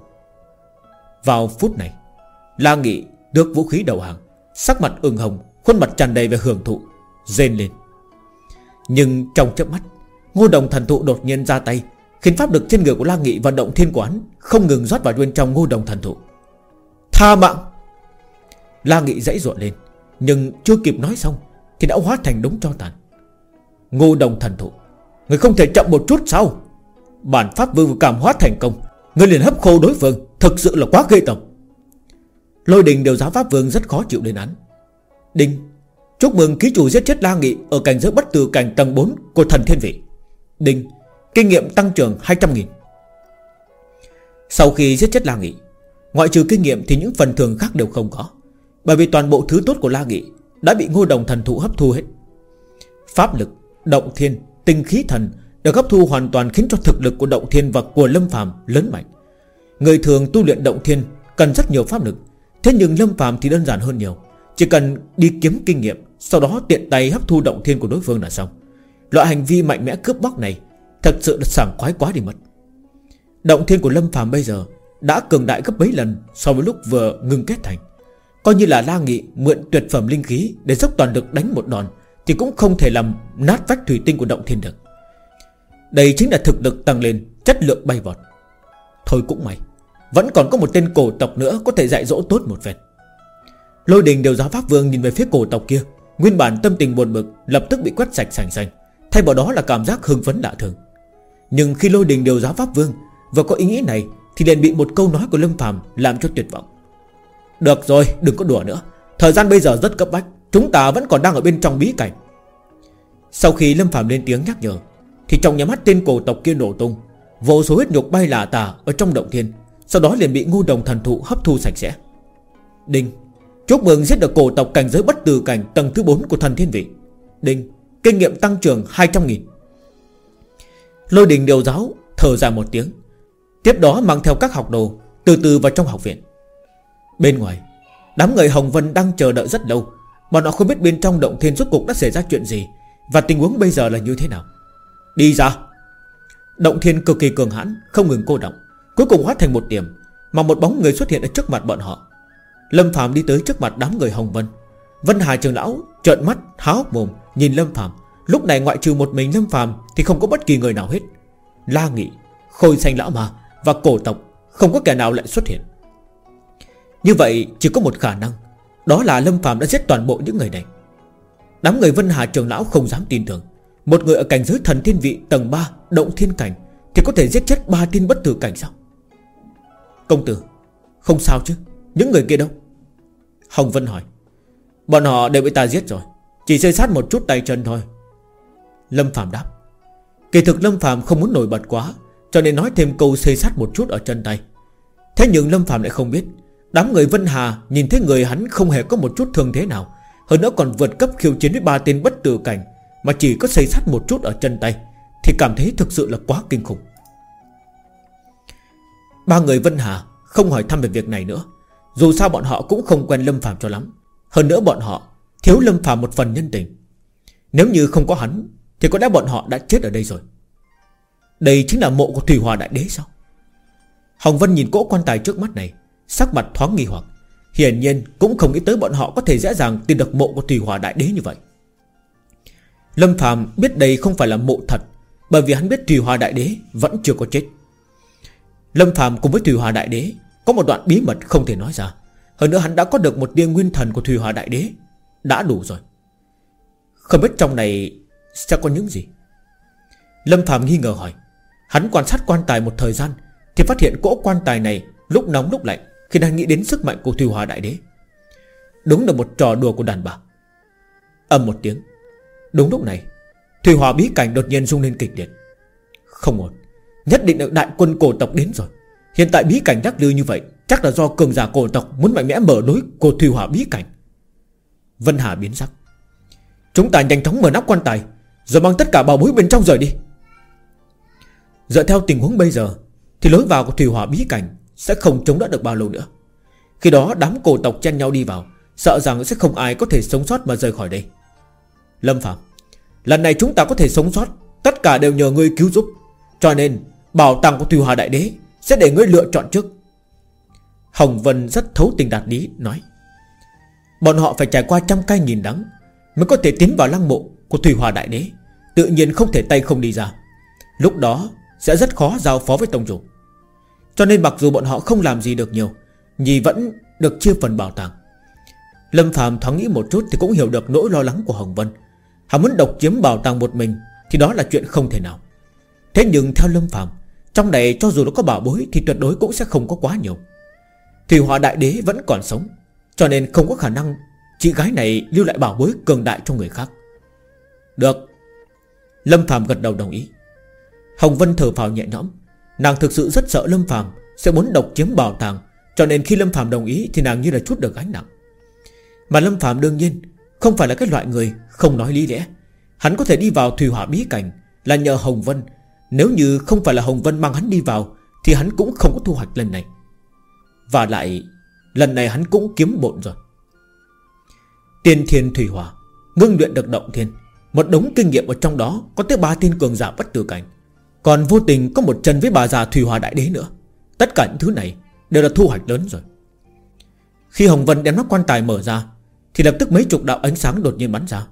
Vào phút này, La Nghị được vũ khí đầu hàng, Sắc mặt ửng hồng, Khuôn mặt tràn đầy về hưởng thụ, Rên lên. Nhưng trong chớp mắt, Ngô đồng thần thụ đột nhiên ra tay, Khiến pháp lực trên người của La Nghị vận động thiên quán Không ngừng rót vào bên trong ngô đồng thần thụ. Tha mạng! La Nghị dãy ruộn lên, Nhưng chưa kịp nói xong thì đã hóa thành đống cho tàn. Ngô đồng thần thụ, Người không thể chậm một chút sao? Bản pháp vương cảm hóa thành công, Người liền hấp khô đối phương, Thực sự là quá ghê tởm. Lôi đình đều giáo pháp vương rất khó chịu lên án. Đinh, Chúc mừng ký chủ giết chết La Nghị Ở cảnh giới bất tử cảnh tầng 4 của thần thiên vị. Đinh, Kinh nghiệm tăng trưởng 200.000 Sau khi giết chết La Nghị, Ngoại trừ kinh nghiệm thì những phần thường khác đều không có, Bởi vì toàn bộ thứ tốt của La Nghị đã bị ngô đồng thần thụ hấp thu hết. Pháp lực, động thiên, tinh khí thần Được hấp thu hoàn toàn khiến cho thực lực của động thiên và của lâm phàm lớn mạnh. Người thường tu luyện động thiên Cần rất nhiều pháp lực Thế nhưng lâm phàm thì đơn giản hơn nhiều. Chỉ cần đi kiếm kinh nghiệm Sau đó tiện tay hấp thu động thiên của đối phương là xong. Loại hành vi mạnh mẽ cướp bóc này Thật sự là sảng khoái quá đi mất. Động thiên của Lâm phàm bây giờ Đã cường đại gấp mấy lần So với lúc vừa ngừng kết thành. Coi như là La Nghị mượn tuyệt phẩm linh khí Để dốc toàn lực đánh một đòn, Thì cũng không thể làm nát vách thủy tinh của động thiên được. Đây chính là thực lực tăng lên, Chất lượng bay vọt. Thôi cũng may, Vẫn còn có một tên cổ tộc nữa Có thể dạy dỗ tốt một phen. Lôi đình đều giáo pháp vương nhìn về phía cổ tộc kia, Nguyên bản tâm tình buồn bực, Lập tức bị quét sạch sành xanh, Thay vào đó là cảm giác hưng phấn lạ thường. Nhưng khi lôi đình đều giáo pháp vương Và có ý nghĩ này, Thì liền bị một câu nói của Lâm phàm làm cho tuyệt vọng. Được rồi, đừng có đùa nữa. Thời gian bây giờ rất cấp bách. Chúng ta vẫn còn đang ở bên trong bí cảnh. Sau khi Lâm phàm lên tiếng nhắc nhở, Thì trong nhà mắt tên cổ tộc kia nổ tung. Vô số huyết nhục bay lả tả Ở trong động thiên, Sau đó liền bị ngu đồng thần thụ hấp thu sạch sẽ. Đinh, Chúc mừng giết được cổ tộc cảnh giới bất tử cảnh Tầng thứ 4 của thần thiên vị. Đinh, Kinh nghiệm tăng trưởng 200.000 Lôi đình điều giáo Thở ra một tiếng. Tiếp đó mang theo các học đồ Từ từ vào trong học viện. Bên ngoài, Đám người Hồng Vân đang chờ đợi rất lâu. Bọn họ không biết bên trong động thiên rốt cục đã xảy ra chuyện gì Và tình huống bây giờ là như thế nào. Đi ra. Động thiên cực kỳ cường hãn, Không ngừng cô động, Cuối cùng hóa thành một điểm Mà một bóng người xuất hiện ở trước mặt bọn họ. Lâm Phạm đi tới trước mặt đám người Hồng Vân. Vân Hà trường lão trợn mắt, há hốc mồm, Nhìn Lâm Phạm Lúc này ngoại trừ một mình Lâm Phạm Thì không có bất kỳ người nào hết. La Nghị, Khôi xanh lão mà Và cổ tộc, Không có kẻ nào lại xuất hiện. Như vậy chỉ có một khả năng, Đó là Lâm Phạm đã giết toàn bộ những người này. Đám người Vân Hà trường lão không dám tin tưởng. Một người ở cảnh giới thần thiên vị tầng 3 Động thiên cảnh, Thì có thể giết chết ba thiên bất tử cảnh sao? Công tử, Không sao chứ, Những người kia đâu? Hồng Vân hỏi. Bọn họ đều bị ta giết rồi, Chỉ xây sát một chút tay chân thôi. Lâm Phạm đáp. Kỳ thực Lâm Phạm không muốn nổi bật quá, Cho nên nói thêm câu xây sát một chút ở chân tay. Thế nhưng Lâm Phạm lại không biết Đám người Vân Hà nhìn thấy người hắn không hề có một chút thương thế nào, Hơn nữa còn vượt cấp khiêu chiến với ba tên bất tử cảnh Mà chỉ có xây sát một chút ở chân tay, Thì cảm thấy thực sự là quá kinh khủng. Ba người Vân Hà không hỏi thăm về việc này nữa, Dù sao bọn họ cũng không quen Lâm Phạm cho lắm. Hơn nữa bọn họ Thiếu Lâm Phạm một phần nhân tình. Nếu như không có hắn, Thì có lẽ bọn họ đã chết ở đây rồi. Đây chính là mộ của Thủy Hòa Đại Đế sao? Hồng Vân nhìn cỗ quan tài trước mắt này Sắc mặt thoáng nghi hoặc. Hiển nhiên cũng không nghĩ tới bọn họ có thể dễ dàng tìm được mộ của Thủy Hòa Đại Đế như vậy. Lâm Phạm biết đây không phải là mộ thật, Bởi vì hắn biết Thủy Hòa Đại Đế vẫn chưa có chết. Lâm Phạm cùng với Thủy Hòa Đại Đế Có một đoạn bí mật không thể nói ra. Hơn nữa hắn đã có được một tia nguyên thần của Thủy Hòa Đại Đế, Đã đủ rồi. Không biết trong này sẽ có những gì? Lâm Phạm nghi ngờ hỏi. Hắn quan sát quan tài một thời gian, Thì phát hiện cỗ quan tài này Lúc nóng lúc lạnh. Khi đang nghĩ đến sức mạnh của Thủy Hòa Đại Đế. Đúng là một trò đùa của đàn bà. Âm một tiếng. Đúng lúc này, Thủy Hòa bí cảnh đột nhiên rung lên kịch liệt. Không ổn. Nhất định là đại quân cổ tộc đến rồi. Hiện tại bí cảnh đắc lư như vậy, Chắc là do cường giả cổ tộc muốn mạnh mẽ mở lối của Thủy Hòa bí cảnh. Vân Hà biến sắc. Chúng ta nhanh chóng mở nắp quan tài, Rồi mang tất cả bảo bối bên trong rời đi. Dựa theo tình huống bây giờ, Thì lối vào của thủy hỏa bí cảnh sẽ không chống đỡ được bao lâu nữa. Khi đó, đám cổ tộc chen nhau đi vào, Sợ rằng sẽ không ai có thể sống sót mà rời khỏi đây. Lâm Phạm Lần này chúng ta có thể sống sót, Tất cả đều nhờ ngươi cứu giúp. Cho nên, bảo tàng của thủy hòa đại đế Sẽ để ngươi lựa chọn trước. Hồng Vân rất thấu tình đạt lý, nói, Bọn họ phải trải qua trăm cay nghìn đắng Mới có thể tiến vào lăng mộ của Thủy Hòa Đại Đế, Tự nhiên không thể tay không đi ra. Lúc đó Sẽ rất khó giao phó với tông chủ. Cho nên mặc dù bọn họ không làm gì được nhiều Nhì vẫn được chia phần bảo tàng. Lâm Phạm thoáng nghĩ một chút Thì cũng hiểu được nỗi lo lắng của Hồng Vân. Hắn muốn độc chiếm bảo tàng một mình Thì đó là chuyện không thể nào. Thế nhưng theo Lâm Phạm Trong này cho dù nó có bảo bối Thì tuyệt đối cũng sẽ không có quá nhiều. Thủy Hòa Đại Đế vẫn còn sống, Cho nên không có khả năng Chị gái này lưu lại bảo bối cường đại cho người khác. Được. Lâm Phạm gật đầu đồng ý. Hồng Vân thở phào nhẹ nhõm. Nàng thực sự rất sợ Lâm Phạm Sẽ muốn độc chiếm bảo tàng, Cho nên khi Lâm Phạm đồng ý Thì nàng như là chút được gánh nặng. Mà Lâm Phạm đương nhiên Không phải là cái loại người không nói lý lẽ. Hắn có thể đi vào thủy hỏa bí cảnh Là nhờ Hồng Vân. Nếu như không phải là Hồng Vân mang hắn đi vào, Thì hắn cũng không có thu hoạch lần này. Và lại, Lần này hắn cũng kiếm bộn rồi. Tiên thiên thủy hỏa, Ngưng luyện được động thiên, Một đống kinh nghiệm ở trong đó Có tới ba thiên cường giả bất tử cảnh. Còn vô tình có một chân với bà già thủy Hòa đại đế nữa. Tất cả những thứ này Đều là thu hoạch lớn rồi. Khi Hồng Vân đem nắp quan tài mở ra Thì lập tức mấy chục đạo ánh sáng đột nhiên bắn ra.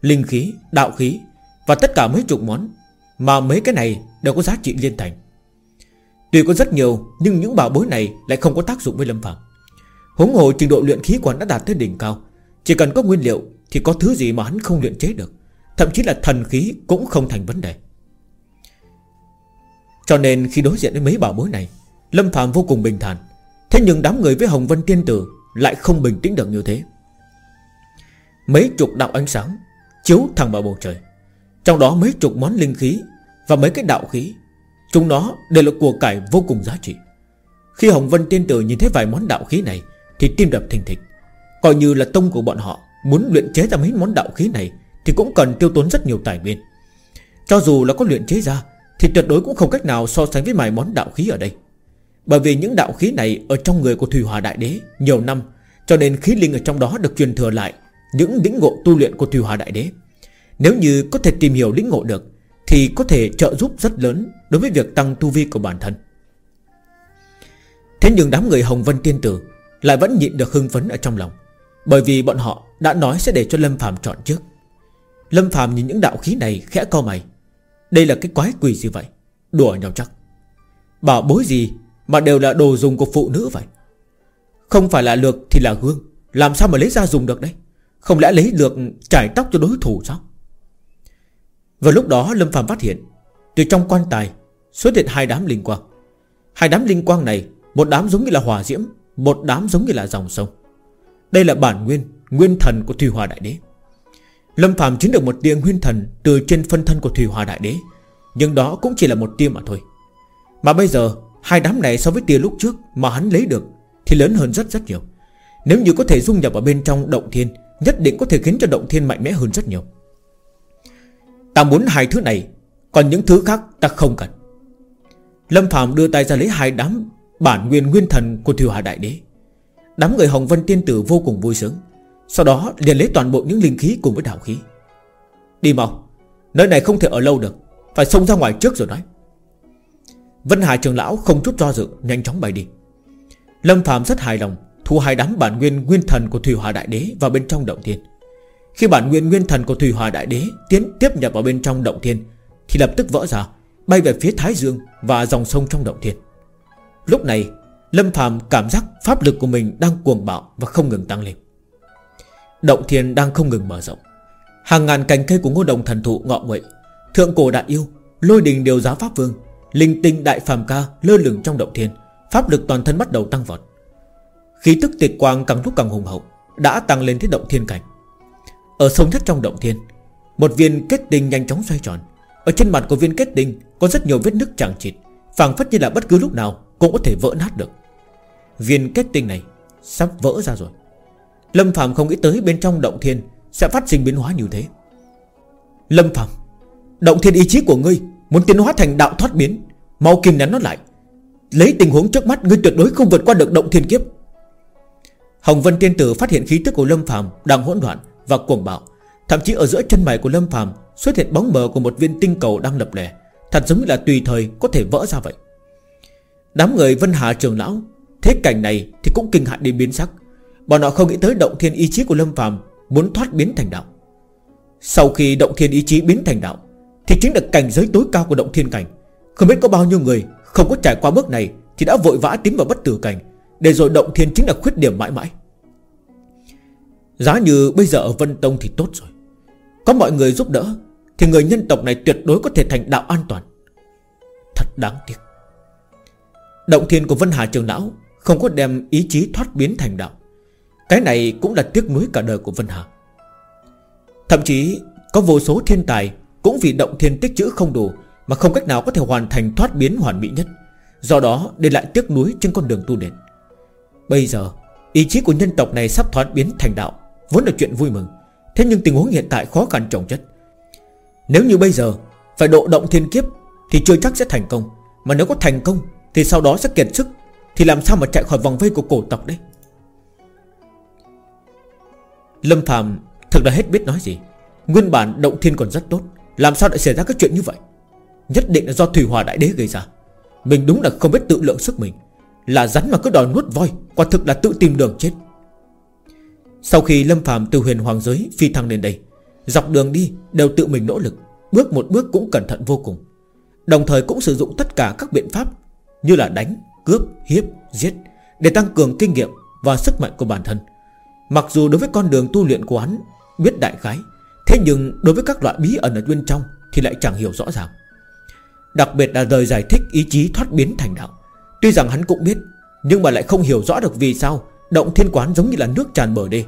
Linh khí, đạo khí Và tất cả mấy chục món Mà mấy cái này đều có giá trị liên thành. Tuy có rất nhiều Nhưng những bảo bối này lại không có tác dụng với Lâm Phạm Hống hồ trình độ luyện khí quán đã đạt tới đỉnh cao Chỉ cần có nguyên liệu Thì có thứ gì mà hắn không luyện chế được Thậm chí là thần khí cũng không thành vấn đề. Cho nên khi đối diện với mấy bảo bối này, Lâm Phạm vô cùng bình thản. Thế nhưng đám người với Hồng Vân Tiên Tử Lại không bình tĩnh được như thế. Mấy chục đạo ánh sáng Chiếu thẳng vào bầu trời. Trong đó mấy chục món linh khí Và mấy cái đạo khí, Chúng nó đều là của cải vô cùng giá trị. Khi Hồng Vân Tiên Tử nhìn thấy vài món đạo khí này, Thì tim đập thình thịch. Coi như là tông của bọn họ Muốn luyện chế ra mấy món đạo khí này Thì cũng cần tiêu tốn rất nhiều tài nguyên. Cho dù là có luyện chế ra thì tuyệt đối cũng không cách nào so sánh với mài món đạo khí ở đây. Bởi vì những đạo khí này Ở trong người của Thủy Hòa Đại Đế Nhiều năm, Cho nên khí linh ở trong đó được truyền thừa lại Những lĩnh ngộ tu luyện của Thủy Hòa Đại Đế. Nếu như có thể tìm hiểu lĩnh ngộ được, Thì có thể trợ giúp rất lớn Đối với việc tăng tu vi của bản thân. Thế nhưng đám người Hồng Vân Tiên Tử Lại vẫn nhịn được hưng phấn ở trong lòng, Bởi vì bọn họ đã nói sẽ để cho Lâm phạm chọn trước. Lâm phạm nhìn những đạo khí này khẽ co mày đây là cái quái quỷ gì vậy? Đùa nhau chắc. Bảo bối gì mà đều là đồ dùng của phụ nữ vậy? Không phải là lược thì là gương. Làm sao mà lấy ra dùng được đấy Không lẽ lấy lược trải tóc cho đối thủ sao? Vào lúc đó Lâm Phàm phát hiện, Từ trong quan tài xuất hiện hai đám linh quang. Hai đám linh quang này, Một đám giống như là hỏa diễm, Một đám giống như là dòng sông. Đây là bản nguyên Nguyên thần của Thủy Hòa Đại Đế. Lâm Phạm chính được một tia nguyên thần Từ trên phân thân của Thủy Hòa Đại Đế, Nhưng đó cũng chỉ là một tia mà thôi. Mà bây giờ, Hai đám này so với tia lúc trước Mà hắn lấy được Thì lớn hơn rất rất nhiều. Nếu như có thể dung nhập vào bên trong động thiên, Nhất định có thể khiến cho động thiên mạnh mẽ hơn rất nhiều. Ta muốn hai thứ này, Còn những thứ khác ta không cần. Lâm Phạm đưa tay ra lấy hai đám Bản nguyên nguyên thần của Thủy Hòa Đại Đế. Đám người Hồng Vân Tiên Tử vô cùng vui sướng. Sau đó liền lấy toàn bộ những linh khí cùng với đạo khí. Đi mau, Nơi này không thể ở lâu được, Phải xông ra ngoài trước rồi nói. Vân Hải trường lão không chút do dự, Nhanh chóng bay đi. Lâm Phạm rất hài lòng, Thu hai đám bản nguyên nguyên thần của Thủy Hòa Đại Đế Vào bên trong động thiên. Khi bản nguyên nguyên thần của Thủy Hòa Đại Đế Tiến tiếp nhập vào bên trong động thiên, Thì lập tức vỡ ra, Bay về phía Thái Dương Và dòng sông trong động thiên. Lúc này, Lâm Phạm cảm giác pháp lực của mình đang cuồng bạo Và không ngừng tăng lên. Động thiên đang không ngừng mở rộng. Hàng ngàn cành cây của ngô đồng thần thụ ngọ nguậy. Thượng cổ đại yêu, Lôi đình điều giá pháp vương, Linh tinh đại phàm ca lơ lửng trong động thiên, Pháp lực toàn thân bắt đầu tăng vọt. Khí tức tịch quang càng lúc càng hùng hậu, Đã tăng lên tới động thiên cảnh. Ở sâu nhất trong động thiên, Một viên kết tinh nhanh chóng xoay tròn. Ở trên mặt của viên kết tinh Có rất nhiều vết nứt chẳng chịt, phảng phất như là bất cứ lúc nào Cũng có thể vỡ nát được. Viên kết tinh này sắp vỡ ra rồi. Lâm Phạm không nghĩ tới bên trong động thiên Sẽ phát sinh biến hóa như thế. Lâm Phạm Động thiên ý chí của ngươi Muốn tiến hóa thành đạo thoát biến. Mau kìm nén nó lại. Lấy tình huống trước mắt ngươi tuyệt đối không vượt qua được động thiên kiếp. Hồng Vân Tiên Tử phát hiện khí tức của Lâm Phàm đang hỗn loạn và cuồng bạo, thậm chí ở giữa chân mày của Lâm Phàm xuất hiện bóng mờ của một viên tinh cầu đang lập lè, thật giống như là tùy thời có thể vỡ ra vậy. Đám người Vân Hà trường lão thế cảnh này thì cũng kinh hại đến biến sắc, bọn họ không nghĩ tới động thiên ý chí của Lâm Phàm muốn thoát biến thành đạo. Sau khi động thiên ý chí biến thành đạo, thì chính là cảnh giới tối cao của động thiên cảnh, Không biết có bao nhiêu người Không có trải qua bước này Thì đã vội vã tiến vào bất tử cảnh Để rồi động thiên chính là khuyết điểm mãi mãi. Giá như bây giờ ở Vân Tông thì tốt rồi. Có mọi người giúp đỡ Thì người nhân tộc này tuyệt đối có thể thành đạo an toàn. Thật đáng tiếc. Động thiên của Vân Hà Trường Lão Không có đem ý chí thoát biến thành đạo. Cái này cũng là tiếc nuối cả đời của Vân Hà. Thậm chí, Có vô số thiên tài Cũng vì động thiên tích chữ không đủ Mà không cách nào có thể hoàn thành thoát biến hoàn mỹ nhất. Do đó, để lại tiếc nuối trên con đường tu đền Bây giờ, Ý chí của nhân tộc này sắp thoát biến thành đạo, Vốn là chuyện vui mừng. Thế nhưng tình huống hiện tại khó khăn trọng chất. Nếu như bây giờ Phải độ động thiên kiếp Thì chưa chắc sẽ thành công. Mà nếu có thành công Thì sau đó sẽ kiệt sức Thì làm sao mà chạy khỏi vòng vây của cổ tộc đấy Lâm Phạm thật là hết biết nói gì. Nguyên bản động thiên còn rất tốt Làm sao lại xảy ra các chuyện như vậy? Nhất định là do Thủy Hòa Đại Đế gây ra. Mình đúng là không biết tự lượng sức mình Là rắn mà cứ đòi nuốt voi Quả thực là tự tìm đường chết. Sau khi Lâm Phạm từ huyền hoàng giới Phi thăng lên đây Dọc đường đi đều tự mình nỗ lực Bước một bước cũng cẩn thận vô cùng. Đồng thời cũng sử dụng tất cả các biện pháp Như là đánh, cướp, hiếp, giết Để tăng cường kinh nghiệm và sức mạnh của bản thân. Mặc dù đối với con đường tu luyện của hắn Biết đại khái, Thế nhưng đối với các loại bí ẩn ở bên trong Thì lại chẳng hiểu rõ ràng. Đặc biệt là lời giải thích ý chí thoát biến thành đạo. Tuy rằng hắn cũng biết, Nhưng mà lại không hiểu rõ được vì sao Động thiên quán giống như là nước tràn bờ đi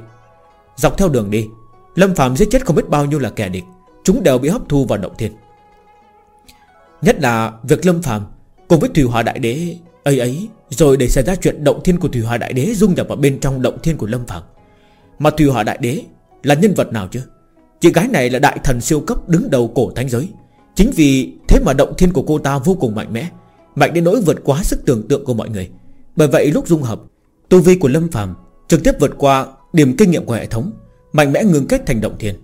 Dọc theo đường đi, Lâm Phạm giết chết không biết bao nhiêu là kẻ địch, Chúng đều bị hấp thu vào động thiên. Nhất là việc Lâm Phạm Cùng với Thủy Hòa Đại Đế ấy ấy, Rồi để xảy ra chuyện động thiên của Thủy Hòa Đại Đế Dung nhập vào bên trong động thiên của Lâm Phạm mà Thủy Hòa Đại Đế là nhân vật nào chứ? Chị gái này là đại thần siêu cấp đứng đầu cổ thánh giới. Chính vì thế mà động thiên của cô ta vô cùng mạnh mẽ, Mạnh đến nỗi vượt quá sức tưởng tượng của mọi người. Bởi vậy lúc dung hợp, Tu vi của Lâm Phàm trực tiếp vượt qua điểm kinh nghiệm của hệ thống, Mạnh mẽ ngừng kết thành động thiên.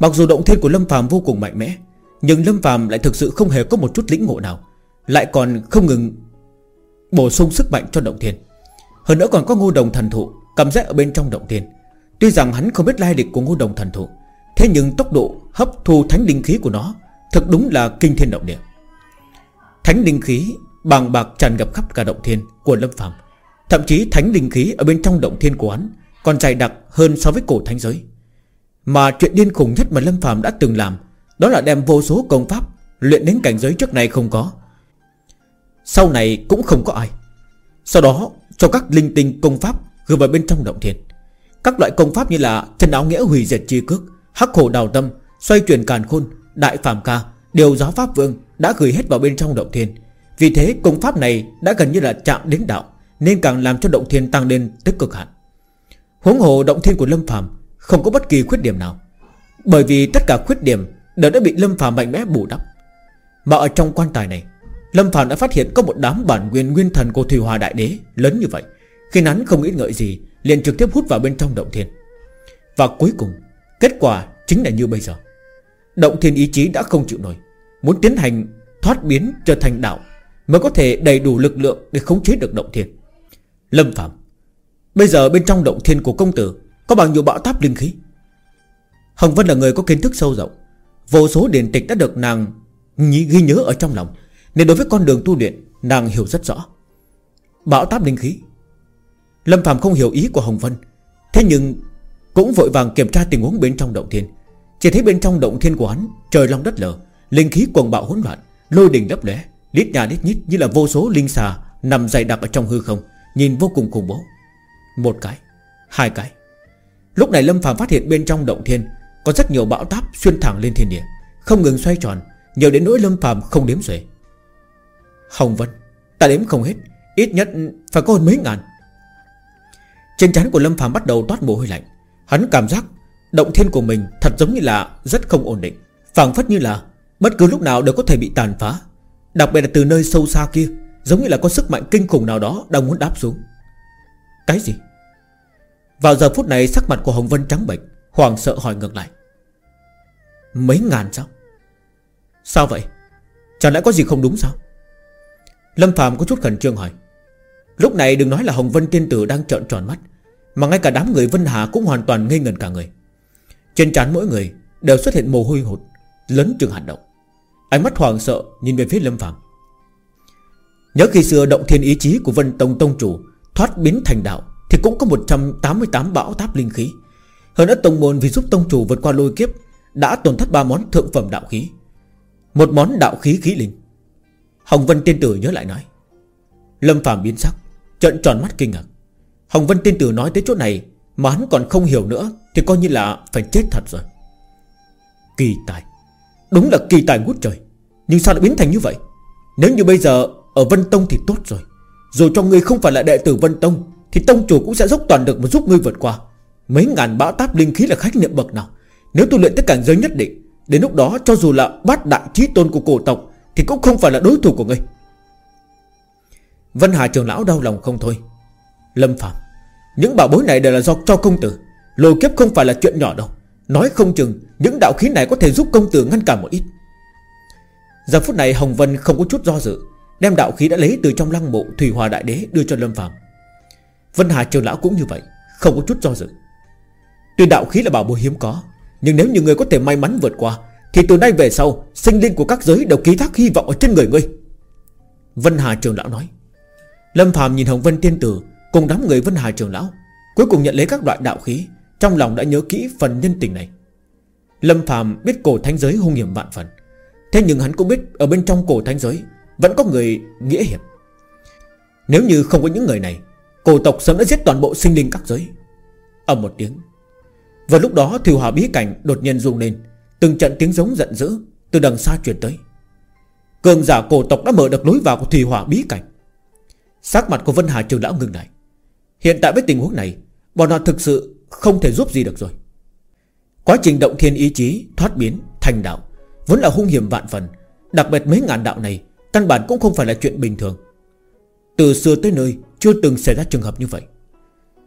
Mặc dù động thiên của Lâm Phàm vô cùng mạnh mẽ, Nhưng Lâm Phàm lại thực sự không hề có một chút lĩnh ngộ nào, Lại còn không ngừng Bổ sung sức mạnh cho động thiên. Hơn nữa còn có ngô đồng thần thụ Cầm rẽ ở bên trong động thiên. Tuy rằng hắn không biết lai lịch của ngô đồng thần thụ, Thế nhưng tốc độ hấp thu thánh linh khí của nó thật đúng là kinh thiên động địa. Thánh linh khí Bàng bạc tràn ngập khắp cả động thiên Của Lâm Phạm Thậm chí thánh linh khí ở bên trong động thiên của hắn Còn dày đặc hơn so với cổ thánh giới. Mà chuyện điên khủng nhất mà Lâm Phạm đã từng làm Đó là đem vô số công pháp Luyện đến cảnh giới trước này không có. Sau này cũng không có ai. Sau đó, cho các linh tinh công pháp Gửi vào bên trong động thiên. Các loại công pháp như là Chân áo nghĩa hủy diệt chi cước, Hắc khổ đào tâm, Xoay chuyển càn khôn, Đại phàm ca, Điều giáo pháp vương Đã gửi hết vào bên trong động thiên. Vì thế, công pháp này đã gần như là chạm đến đạo, Nên càng làm cho động thiên tăng lên tích cực hạn. Huống hồ động thiên của Lâm phàm Không có bất kỳ khuyết điểm nào, Bởi vì tất cả khuyết điểm Đều đã bị Lâm phàm mạnh mẽ bù đắp. Mà ở trong quan tài này, Lâm phàm đã phát hiện có một đám bản nguyên nguyên thần của Thủy Hòa Đại Đế Lớn như vậy Khi hắn không nghĩ ngợi gì liền trực tiếp hút vào bên trong động thiên. Và cuối cùng, Kết quả chính là như bây giờ. Động thiên ý chí đã không chịu nổi, Muốn tiến hành thoát biến trở thành đạo Mới có thể đầy đủ lực lượng Để khống chế được động thiên. Lâm Phạm, Bây giờ bên trong động thiên của công tử Có bao nhiêu bão táp linh khí? Hồng Vân là người có kiến thức sâu rộng, Vô số điển tịch đã được nàng Ghi nhớ ở trong lòng, Nên đối với con đường tu luyện, Nàng hiểu rất rõ. Bão táp linh khí Lâm Phạm không hiểu ý của Hồng Vân. Thế nhưng cũng vội vàng kiểm tra tình huống bên trong động thiên. Chỉ thấy bên trong động thiên của hắn, Trời long đất lở, Linh khí quần bạo hỗn loạn, Lôi đình lấp lẽ Lít nhà lít nhít như là vô số linh xà Nằm dày đặc ở trong hư không, Nhìn vô cùng khủng bố. Một cái, Hai cái. Lúc này Lâm Phạm phát hiện bên trong động thiên Có rất nhiều bão táp xuyên thẳng lên thiên địa, Không ngừng xoay tròn Nhiều đến nỗi Lâm Phạm không đếm xuể. Hồng Vân, Ta đếm không hết, Ít nhất phải có hơn mấy ngàn. Trên trán của Lâm phàm bắt đầu toát mồ hôi lạnh. Hắn cảm giác Động thiên của mình thật giống như là rất không ổn định, phảng phất như là Bất cứ lúc nào đều có thể bị tàn phá. Đặc biệt là từ nơi sâu xa kia, Giống như là có sức mạnh kinh khủng nào đó Đang muốn đáp xuống. Cái gì? Vào giờ phút này, sắc mặt của Hồng Vân trắng bệch Hoàng sợ hỏi ngược lại. Mấy ngàn sao? Sao vậy? Chẳng lẽ có gì không đúng sao? Lâm Phạm có chút khẩn trương hỏi. Lúc này đừng nói là Hồng Vân tiên tử đang trợn tròn mắt, mà ngay cả đám người Vân Hà cũng hoàn toàn ngây ngần cả người. Trên trán mỗi người Đều xuất hiện mồ hôi hột Lớn chừng hạt động Ánh mắt hoàng sợ nhìn về phía Lâm Phạm Nhớ khi xưa động thiên ý chí của Vân Tông Tông Chủ Thoát biến thành đạo Thì cũng có 188 bão táp linh khí. Hơn nữa Tông Môn vì giúp Tông Chủ vượt qua lôi kiếp Đã tổn thất ba món thượng phẩm đạo khí. Một món đạo khí khí linh. Hồng Vân Tiên Tử nhớ lại nói, Lâm Phạm biến sắc. Trận tròn mắt kinh ngạc. Hồng Vân tin Tử nói tới chỗ này Mà hắn còn không hiểu nữa Thì coi như là phải chết thật rồi. Kỳ tài. Đúng là kỳ tài ngút trời. Nhưng sao lại biến thành như vậy? Nếu như bây giờ ở Vân Tông thì tốt rồi. Dù cho ngươi không phải là đệ tử Vân Tông Thì Tông chủ cũng sẽ dốc toàn lực mà giúp ngươi vượt qua. Mấy ngàn bão táp linh khí là khách niệm bậc nào? Nếu tu luyện tất cả giới nhất định, Đến lúc đó cho dù là bát đại trí tôn của cổ tộc Thì cũng không phải là đối thủ của ngươi. Vân Hà trường lão đau lòng không thôi. Lâm Phạm Những bảo bối này đều là do cho công tử. Lôi kiếp không phải là chuyện nhỏ đâu. Nói không chừng, Những đạo khí này có thể giúp công tử ngăn cản một ít. Giờ phút này Hồng Vân không có chút do dự, Đem đạo khí đã lấy từ trong lăng mộ Thủy Hòa Đại Đế đưa cho Lâm Phạm Vân Hà trường lão cũng như vậy, Không có chút do dự. Tuy đạo khí là bảo bối hiếm có, Nhưng nếu như người có thể may mắn vượt qua, Thì từ nay về sau, Sinh linh của các giới đều ký thác hy vọng ở trên người ngươi. Vân Hà trường lão nói. Lâm Phạm nhìn Hồng Vân Tiên Tử, Cùng đám người Vân Hà trường lão, Cuối cùng nhận lấy các loại đạo khí, Trong lòng đã nhớ kỹ phần nhân tình này. Lâm Phạm biết cổ thánh giới hung hiểm vạn phần, Thế nhưng hắn cũng biết Ở bên trong cổ thánh giới Vẫn có người nghĩa hiệp. Nếu như không có những người này, Cổ tộc sớm đã giết toàn bộ sinh linh các giới. Ầm một tiếng Vào lúc đó Thiều Hòa bí cảnh đột nhiên rung lên, Từng trận tiếng giống giận dữ Từ đằng xa truyền tới. Cường giả cổ tộc đã mở được lối vào của Thủy Hỏa bí cảnh. Sắc mặt của Vân Hà trường lão ngừng lại. Hiện tại với tình huống này Bọn họ thực sự không thể giúp gì được rồi. Quá trình động thiên ý chí Thoát biến, thành đạo Vốn là hung hiểm vạn phần Đặc biệt mấy ngàn đạo này Căn bản cũng không phải là chuyện bình thường. Từ xưa tới nơi chưa từng xảy ra trường hợp như vậy.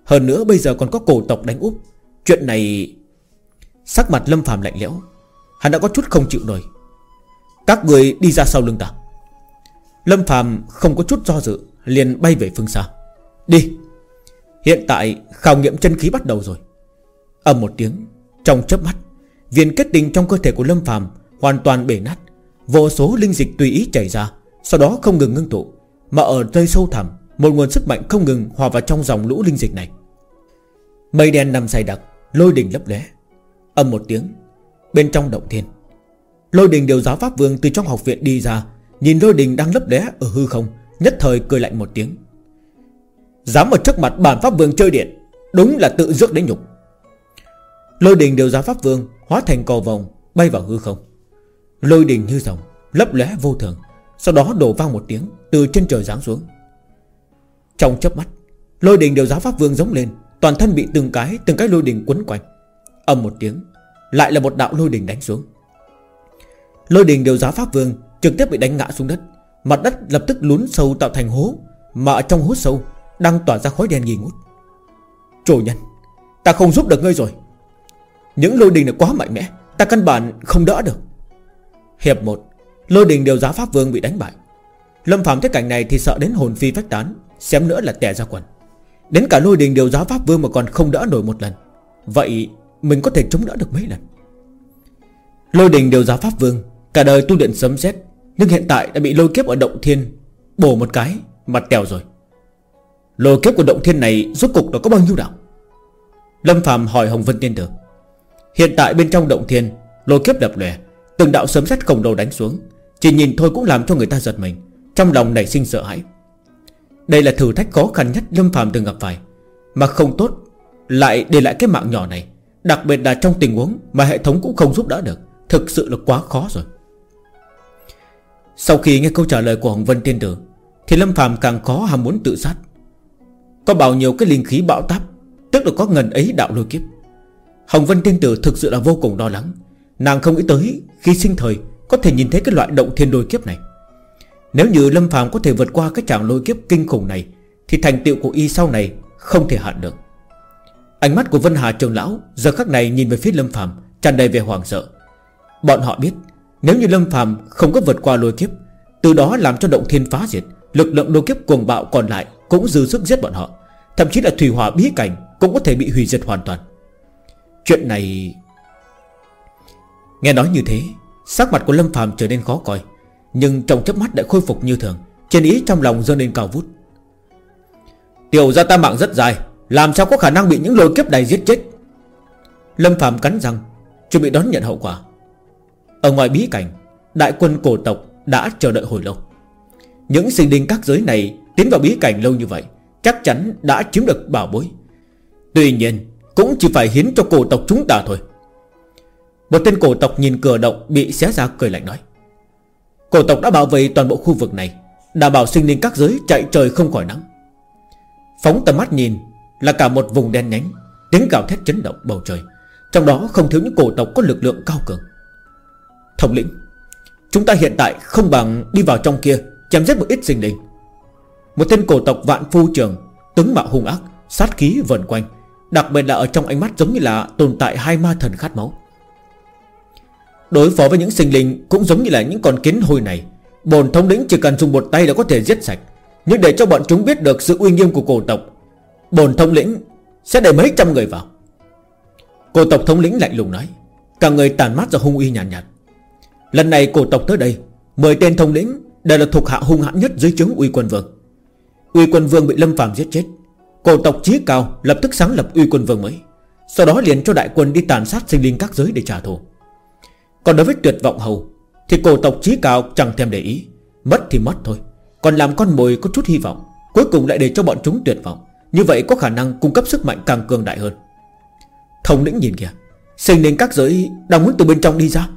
Hơn nữa bây giờ còn có cổ tộc đánh úp. Chuyện này Sắc mặt Lâm phàm lạnh lẽo. Hắn đã có chút không chịu nổi. Các người đi ra sau lưng ta. Lâm phàm không có chút do dự. Liền bay về phương xa. Đi. Hiện tại khảo nghiệm chân khí bắt đầu rồi. Ầm một tiếng, Trong chớp mắt, Viên kết tinh trong cơ thể của Lâm phàm Hoàn toàn bể nát. Vô số linh dịch tùy ý chảy ra, Sau đó không ngừng ngưng tụ, Mà ở nơi sâu thẳm, Một nguồn sức mạnh không ngừng hòa vào trong dòng lũ linh dịch này. Mây đen nằm dày đặc, Lôi đỉnh lấp lé âm một tiếng, Bên trong động thiên, Lôi đình điều giáo pháp vương từ trong học viện đi ra, Nhìn lôi đình đang lấp lé ở hư không. Nhất thời cười lạnh một tiếng. Dám ở trước mặt bản pháp vương chơi điện, Đúng là tự rước đến nhục. Lôi đình điều giáo pháp vương Hóa thành cầu vòng, bay vào hư không. Lôi đình như dòng, Lấp lóe vô thường, Sau đó đổ vang một tiếng Từ trên trời giáng xuống. Trong chớp mắt, Lôi đình điều giáo pháp vương giống lên, Toàn thân bị từng cái từng cái lôi đình quấn quanh. Âm một tiếng, Lại là một đạo lôi đình đánh xuống. Lôi đình điều giáo pháp vương Trực tiếp bị đánh ngã xuống đất. Mặt đất lập tức lún sâu tạo thành hố, Mà ở trong hố sâu Đang tỏa ra khói đen nghi ngút. Chủ nhân, Ta không giúp được ngươi rồi. Những lôi đình này quá mạnh mẽ, Ta căn bản không đỡ được. Hiệp 1 Lôi đình điều giá pháp vương bị đánh bại. Lâm Phạm thấy cảnh này thì sợ đến hồn phi phách tán, Xém nữa là tè ra quần. Đến cả lôi đình điều giá pháp vương mà còn không đỡ nổi một lần. Vậy mình có thể chống đỡ được mấy lần? Lôi đình điều giá pháp vương, Cả đời tu luyện sấm sét nhưng hiện tại đã bị lôi kiếp ở động thiên. Bổ một cái Mặt tèo rồi. Lôi kiếp của động thiên này Rốt cục nó có bao nhiêu đạo Lâm Phạm hỏi Hồng Vân Tiên Tử. Hiện tại bên trong động thiên, Lôi kiếp đập lè Từng đạo sớm xét khổng lồ đánh xuống, Chỉ nhìn thôi cũng làm cho người ta giật mình, Trong lòng nảy sinh sợ hãi. Đây là thử thách khó khăn nhất Lâm Phạm từng gặp phải, Mà không tốt Lại để lại cái mạng nhỏ này, Đặc biệt là trong tình huống Mà hệ thống cũng không giúp đỡ được, Thực sự là quá khó rồi. Sau khi nghe câu trả lời của Hồng Vân Tiên Tử, Thì Lâm Phạm càng khó ham muốn tự sát. Có bao nhiêu cái linh khí bão táp, Tức là có ngần ấy đạo lôi kiếp. Hồng Vân Tiên Tử thực sự là vô cùng lo lắng. Nàng không nghĩ tới Khi sinh thời Có thể nhìn thấy cái loại động thiên lôi kiếp này. Nếu như Lâm Phạm có thể vượt qua cái trạng lôi kiếp kinh khủng này, Thì thành tựu của y sau này Không thể hạn được. Ánh mắt của Vân Hà trường lão Giờ khắc này nhìn về phía Lâm Phạm tràn đầy vẻ hoàng sợ. Bọn họ biết nếu như Lâm Phạm không có vượt qua lôi kiếp, Từ đó làm cho động thiên phá diệt, Lực lượng lôi kiếp cuồng bạo còn lại Cũng dư sức giết bọn họ, Thậm chí là thủy hỏa bí cảnh Cũng có thể bị hủy diệt hoàn toàn. Chuyện này Nghe nói như thế, Sắc mặt của Lâm Phạm trở nên khó coi, Nhưng trong chớp mắt đã khôi phục như thường, Trên ý trong lòng dâng lên cao vút. Tiểu ra ta mạng rất dài, Làm sao có khả năng bị những lôi kiếp này giết chết? Lâm Phạm cắn răng, Chuẩn bị đón nhận hậu quả. Ở ngoài bí cảnh, Đại quân cổ tộc đã chờ đợi hồi lâu. Những sinh linh các giới này Tiến vào bí cảnh lâu như vậy, Chắc chắn đã chiếm được bảo bối. Tuy nhiên, cũng chỉ phải hiến cho cổ tộc chúng ta thôi. Một tên cổ tộc nhìn cửa động Bị xé ra cười lạnh nói. Cổ tộc đã bảo vệ toàn bộ khu vực này, Đảm bảo sinh linh các giới chạy trời không khỏi nắng. Phóng tầm mắt nhìn Là cả một vùng đen nhánh, Tiếng gào thét chấn động bầu trời. Trong đó không thiếu những cổ tộc có lực lượng cao cường. Thống lĩnh. Chúng ta hiện tại không bằng đi vào trong kia Chém giết một ít sinh linh. Một tên cổ tộc vạn phu trường Tướng mạo hung ác Sát khí vần quanh Đặc biệt là ở trong ánh mắt giống như là tồn tại hai ma thần khát máu. Đối phó với những sinh linh Cũng giống như là những con kiến hôi này Bồn thống lĩnh chỉ cần dùng một tay là có thể giết sạch. Nhưng để cho bọn chúng biết được sự uy nghiêm của cổ tộc Bồn thống lĩnh Sẽ để mấy trăm người vào. Cổ tộc thống lĩnh lạnh lùng nói Cả người tàn mát ra hung uy nhàn nhạt, nhạt. Lần này cổ tộc tới đây mời tên thống lĩnh đều là thuộc hạ hung hãn nhất dưới chứng uy quân vương. Uy quân vương bị lâm phàm giết chết, Cổ tộc chí cao lập tức sáng lập uy quân vương mới, Sau đó liền cho đại quân đi tàn sát sinh linh các giới để trả thù. Còn đối với tuyệt vọng hầu Thì cổ tộc chí cao chẳng thèm để ý, Mất thì mất thôi, Còn làm con mồi có chút hy vọng, Cuối cùng lại để cho bọn chúng tuyệt vọng, Như vậy có khả năng cung cấp sức mạnh càng cường đại hơn. Thống lĩnh nhìn kìa, Sinh linh các giới đang muốn từ bên trong đi ra.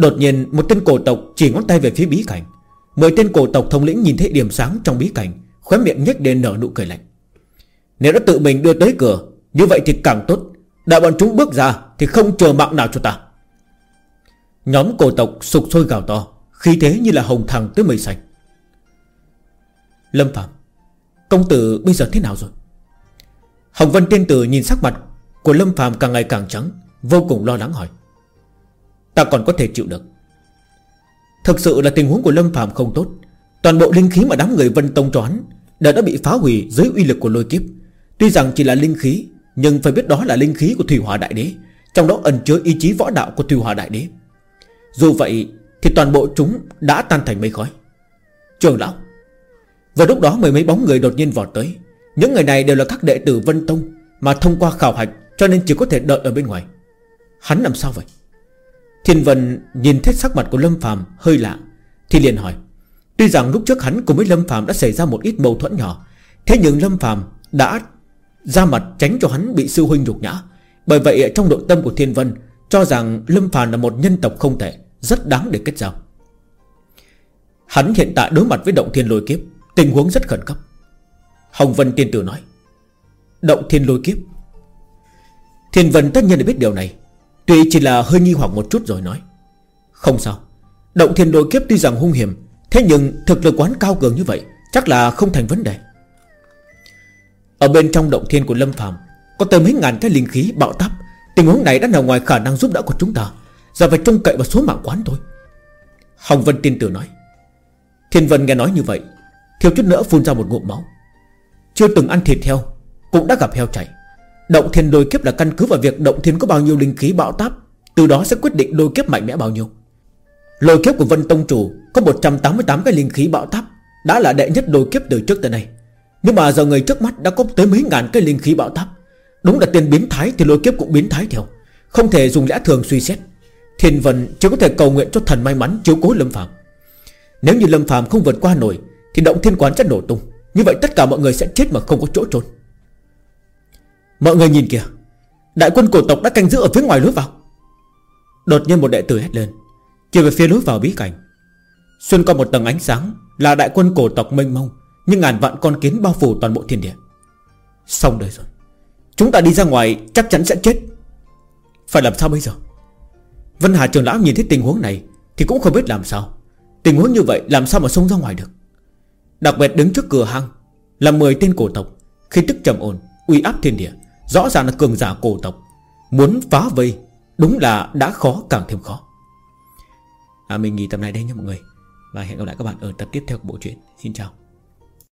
Đột nhiên, một tên cổ tộc chỉ ngón tay về phía bí cảnh. Mười tên cổ tộc thống lĩnh nhìn thấy điểm sáng trong bí cảnh, Khóe miệng nhếch lên nở nụ cười lạnh. Nếu đã tự mình đưa tới cửa, Như vậy thì càng tốt. Đợi bọn chúng bước ra thì không chờ mạng nào cho ta. Nhóm cổ tộc sục sôi gào to, Khí thế như là hồng thằng tới mây xanh. Lâm Phạm, Công tử bây giờ thế nào rồi? Hồng Vân tiên tử nhìn sắc mặt Của Lâm Phạm càng ngày càng trắng, Vô cùng lo lắng hỏi. Ta còn có thể chịu được. Thực sự là tình huống của Lâm Phạm không tốt. Toàn bộ linh khí mà đám người Vân Tông cho hắn Đã đã bị phá hủy dưới uy lực của lôi kiếp. Tuy rằng chỉ là linh khí, Nhưng phải biết đó là linh khí của Thủy Hòa Đại Đế, Trong đó ẩn chứa ý chí võ đạo của Thủy Hòa Đại Đế. Dù vậy Thì toàn bộ chúng đã tan thành mây khói. Trường lão, Vào lúc đó mười mấy bóng người đột nhiên vọt tới. Những người này đều là các đệ tử Vân Tông Mà thông qua khảo hạch Cho nên chỉ có thể đợi ở bên ngoài. Hắn làm sao vậy? Thiên Vân nhìn thấy sắc mặt của Lâm Phàm hơi lạ, Thì liền hỏi, Tuy rằng lúc trước hắn cùng với Lâm Phàm đã xảy ra một ít mâu thuẫn nhỏ, Thế nhưng Lâm Phàm đã ra mặt tránh cho hắn bị sư huynh nhục nhã. Bởi vậy trong nội tâm của Thiên Vân, Cho rằng Lâm Phàm là một nhân tộc không tệ Rất đáng để kết giao. Hắn hiện tại đối mặt với động thiên lôi kiếp, Tình huống rất khẩn cấp. Hồng Vân tiên tử nói, Động thiên lôi kiếp? Thiên Vân tất nhiên đã biết điều này Tuy chỉ là hơi nghi hoặc một chút rồi nói, Không sao, Động thiên lôi kiếp tuy rằng hung hiểm, Thế nhưng thực lực quán cao cường như vậy Chắc là không thành vấn đề. Ở bên trong động thiên của Lâm Phàm, Có tới mấy ngàn cái linh khí bạo táp, Tình huống này đã nằm ngoài khả năng giúp đỡ của chúng ta Giờ phải trông cậy vào số mạng quán thôi. Hồng Vân tin tử nói, Thiên Vân nghe nói như vậy, Thiếu chút nữa phun ra một ngụm máu. Chưa từng ăn thịt heo, Cũng đã gặp heo chạy. Động thiên đôi kiếp là căn cứ vào việc động thiên có bao nhiêu linh khí bão táp, Từ đó sẽ quyết định đôi kiếp mạnh mẽ bao nhiêu. Lôi kiếp của Vân Tông Chủ Có 188 cái linh khí bão táp, Đã là đệ nhất đôi kiếp từ trước tới nay. Nhưng mà giờ người trước mắt đã có tới mấy ngàn cái linh khí bão táp. Đúng là tiền biến thái Thì lôi kiếp cũng biến thái theo, Không thể dùng lẽ thường suy xét. Thiên Vân chỉ có thể cầu nguyện cho thần may mắn chiếu cố Lâm Phạm Nếu như Lâm Phạm không vượt qua nổi, Thì động thiên quán sẽ nổ tung. Như vậy tất cả mọi người sẽ chết mà không có chỗ trốn Mọi người nhìn kìa. Đại quân cổ tộc đã canh giữ ở phía ngoài lối vào. Đột nhiên một đệ tử hét lên, Chỉ về phía lối vào bí cảnh. Xuyên qua một tầng ánh sáng Là đại quân cổ tộc mênh mông, Nhưng ngàn vạn con kiến bao phủ toàn bộ thiên địa. Xong đời rồi. Chúng ta đi ra ngoài chắc chắn sẽ chết. Phải làm sao bây giờ? Vân Hà trường lão nhìn thấy tình huống này Thì cũng không biết làm sao. Tình huống như vậy làm sao mà xông ra ngoài được? Đặc biệt đứng trước cửa hang Là 10 tên cổ tộc Khi tức trầm ổn, uy áp thiên địa. Rõ ràng là cường giả cổ tộc. Muốn phá vây Đúng là đã khó càng thêm khó. À, Mình nghỉ tập này đây nha mọi người. Và hẹn gặp lại các bạn ở tập tiếp theo của bộ truyện. Xin chào.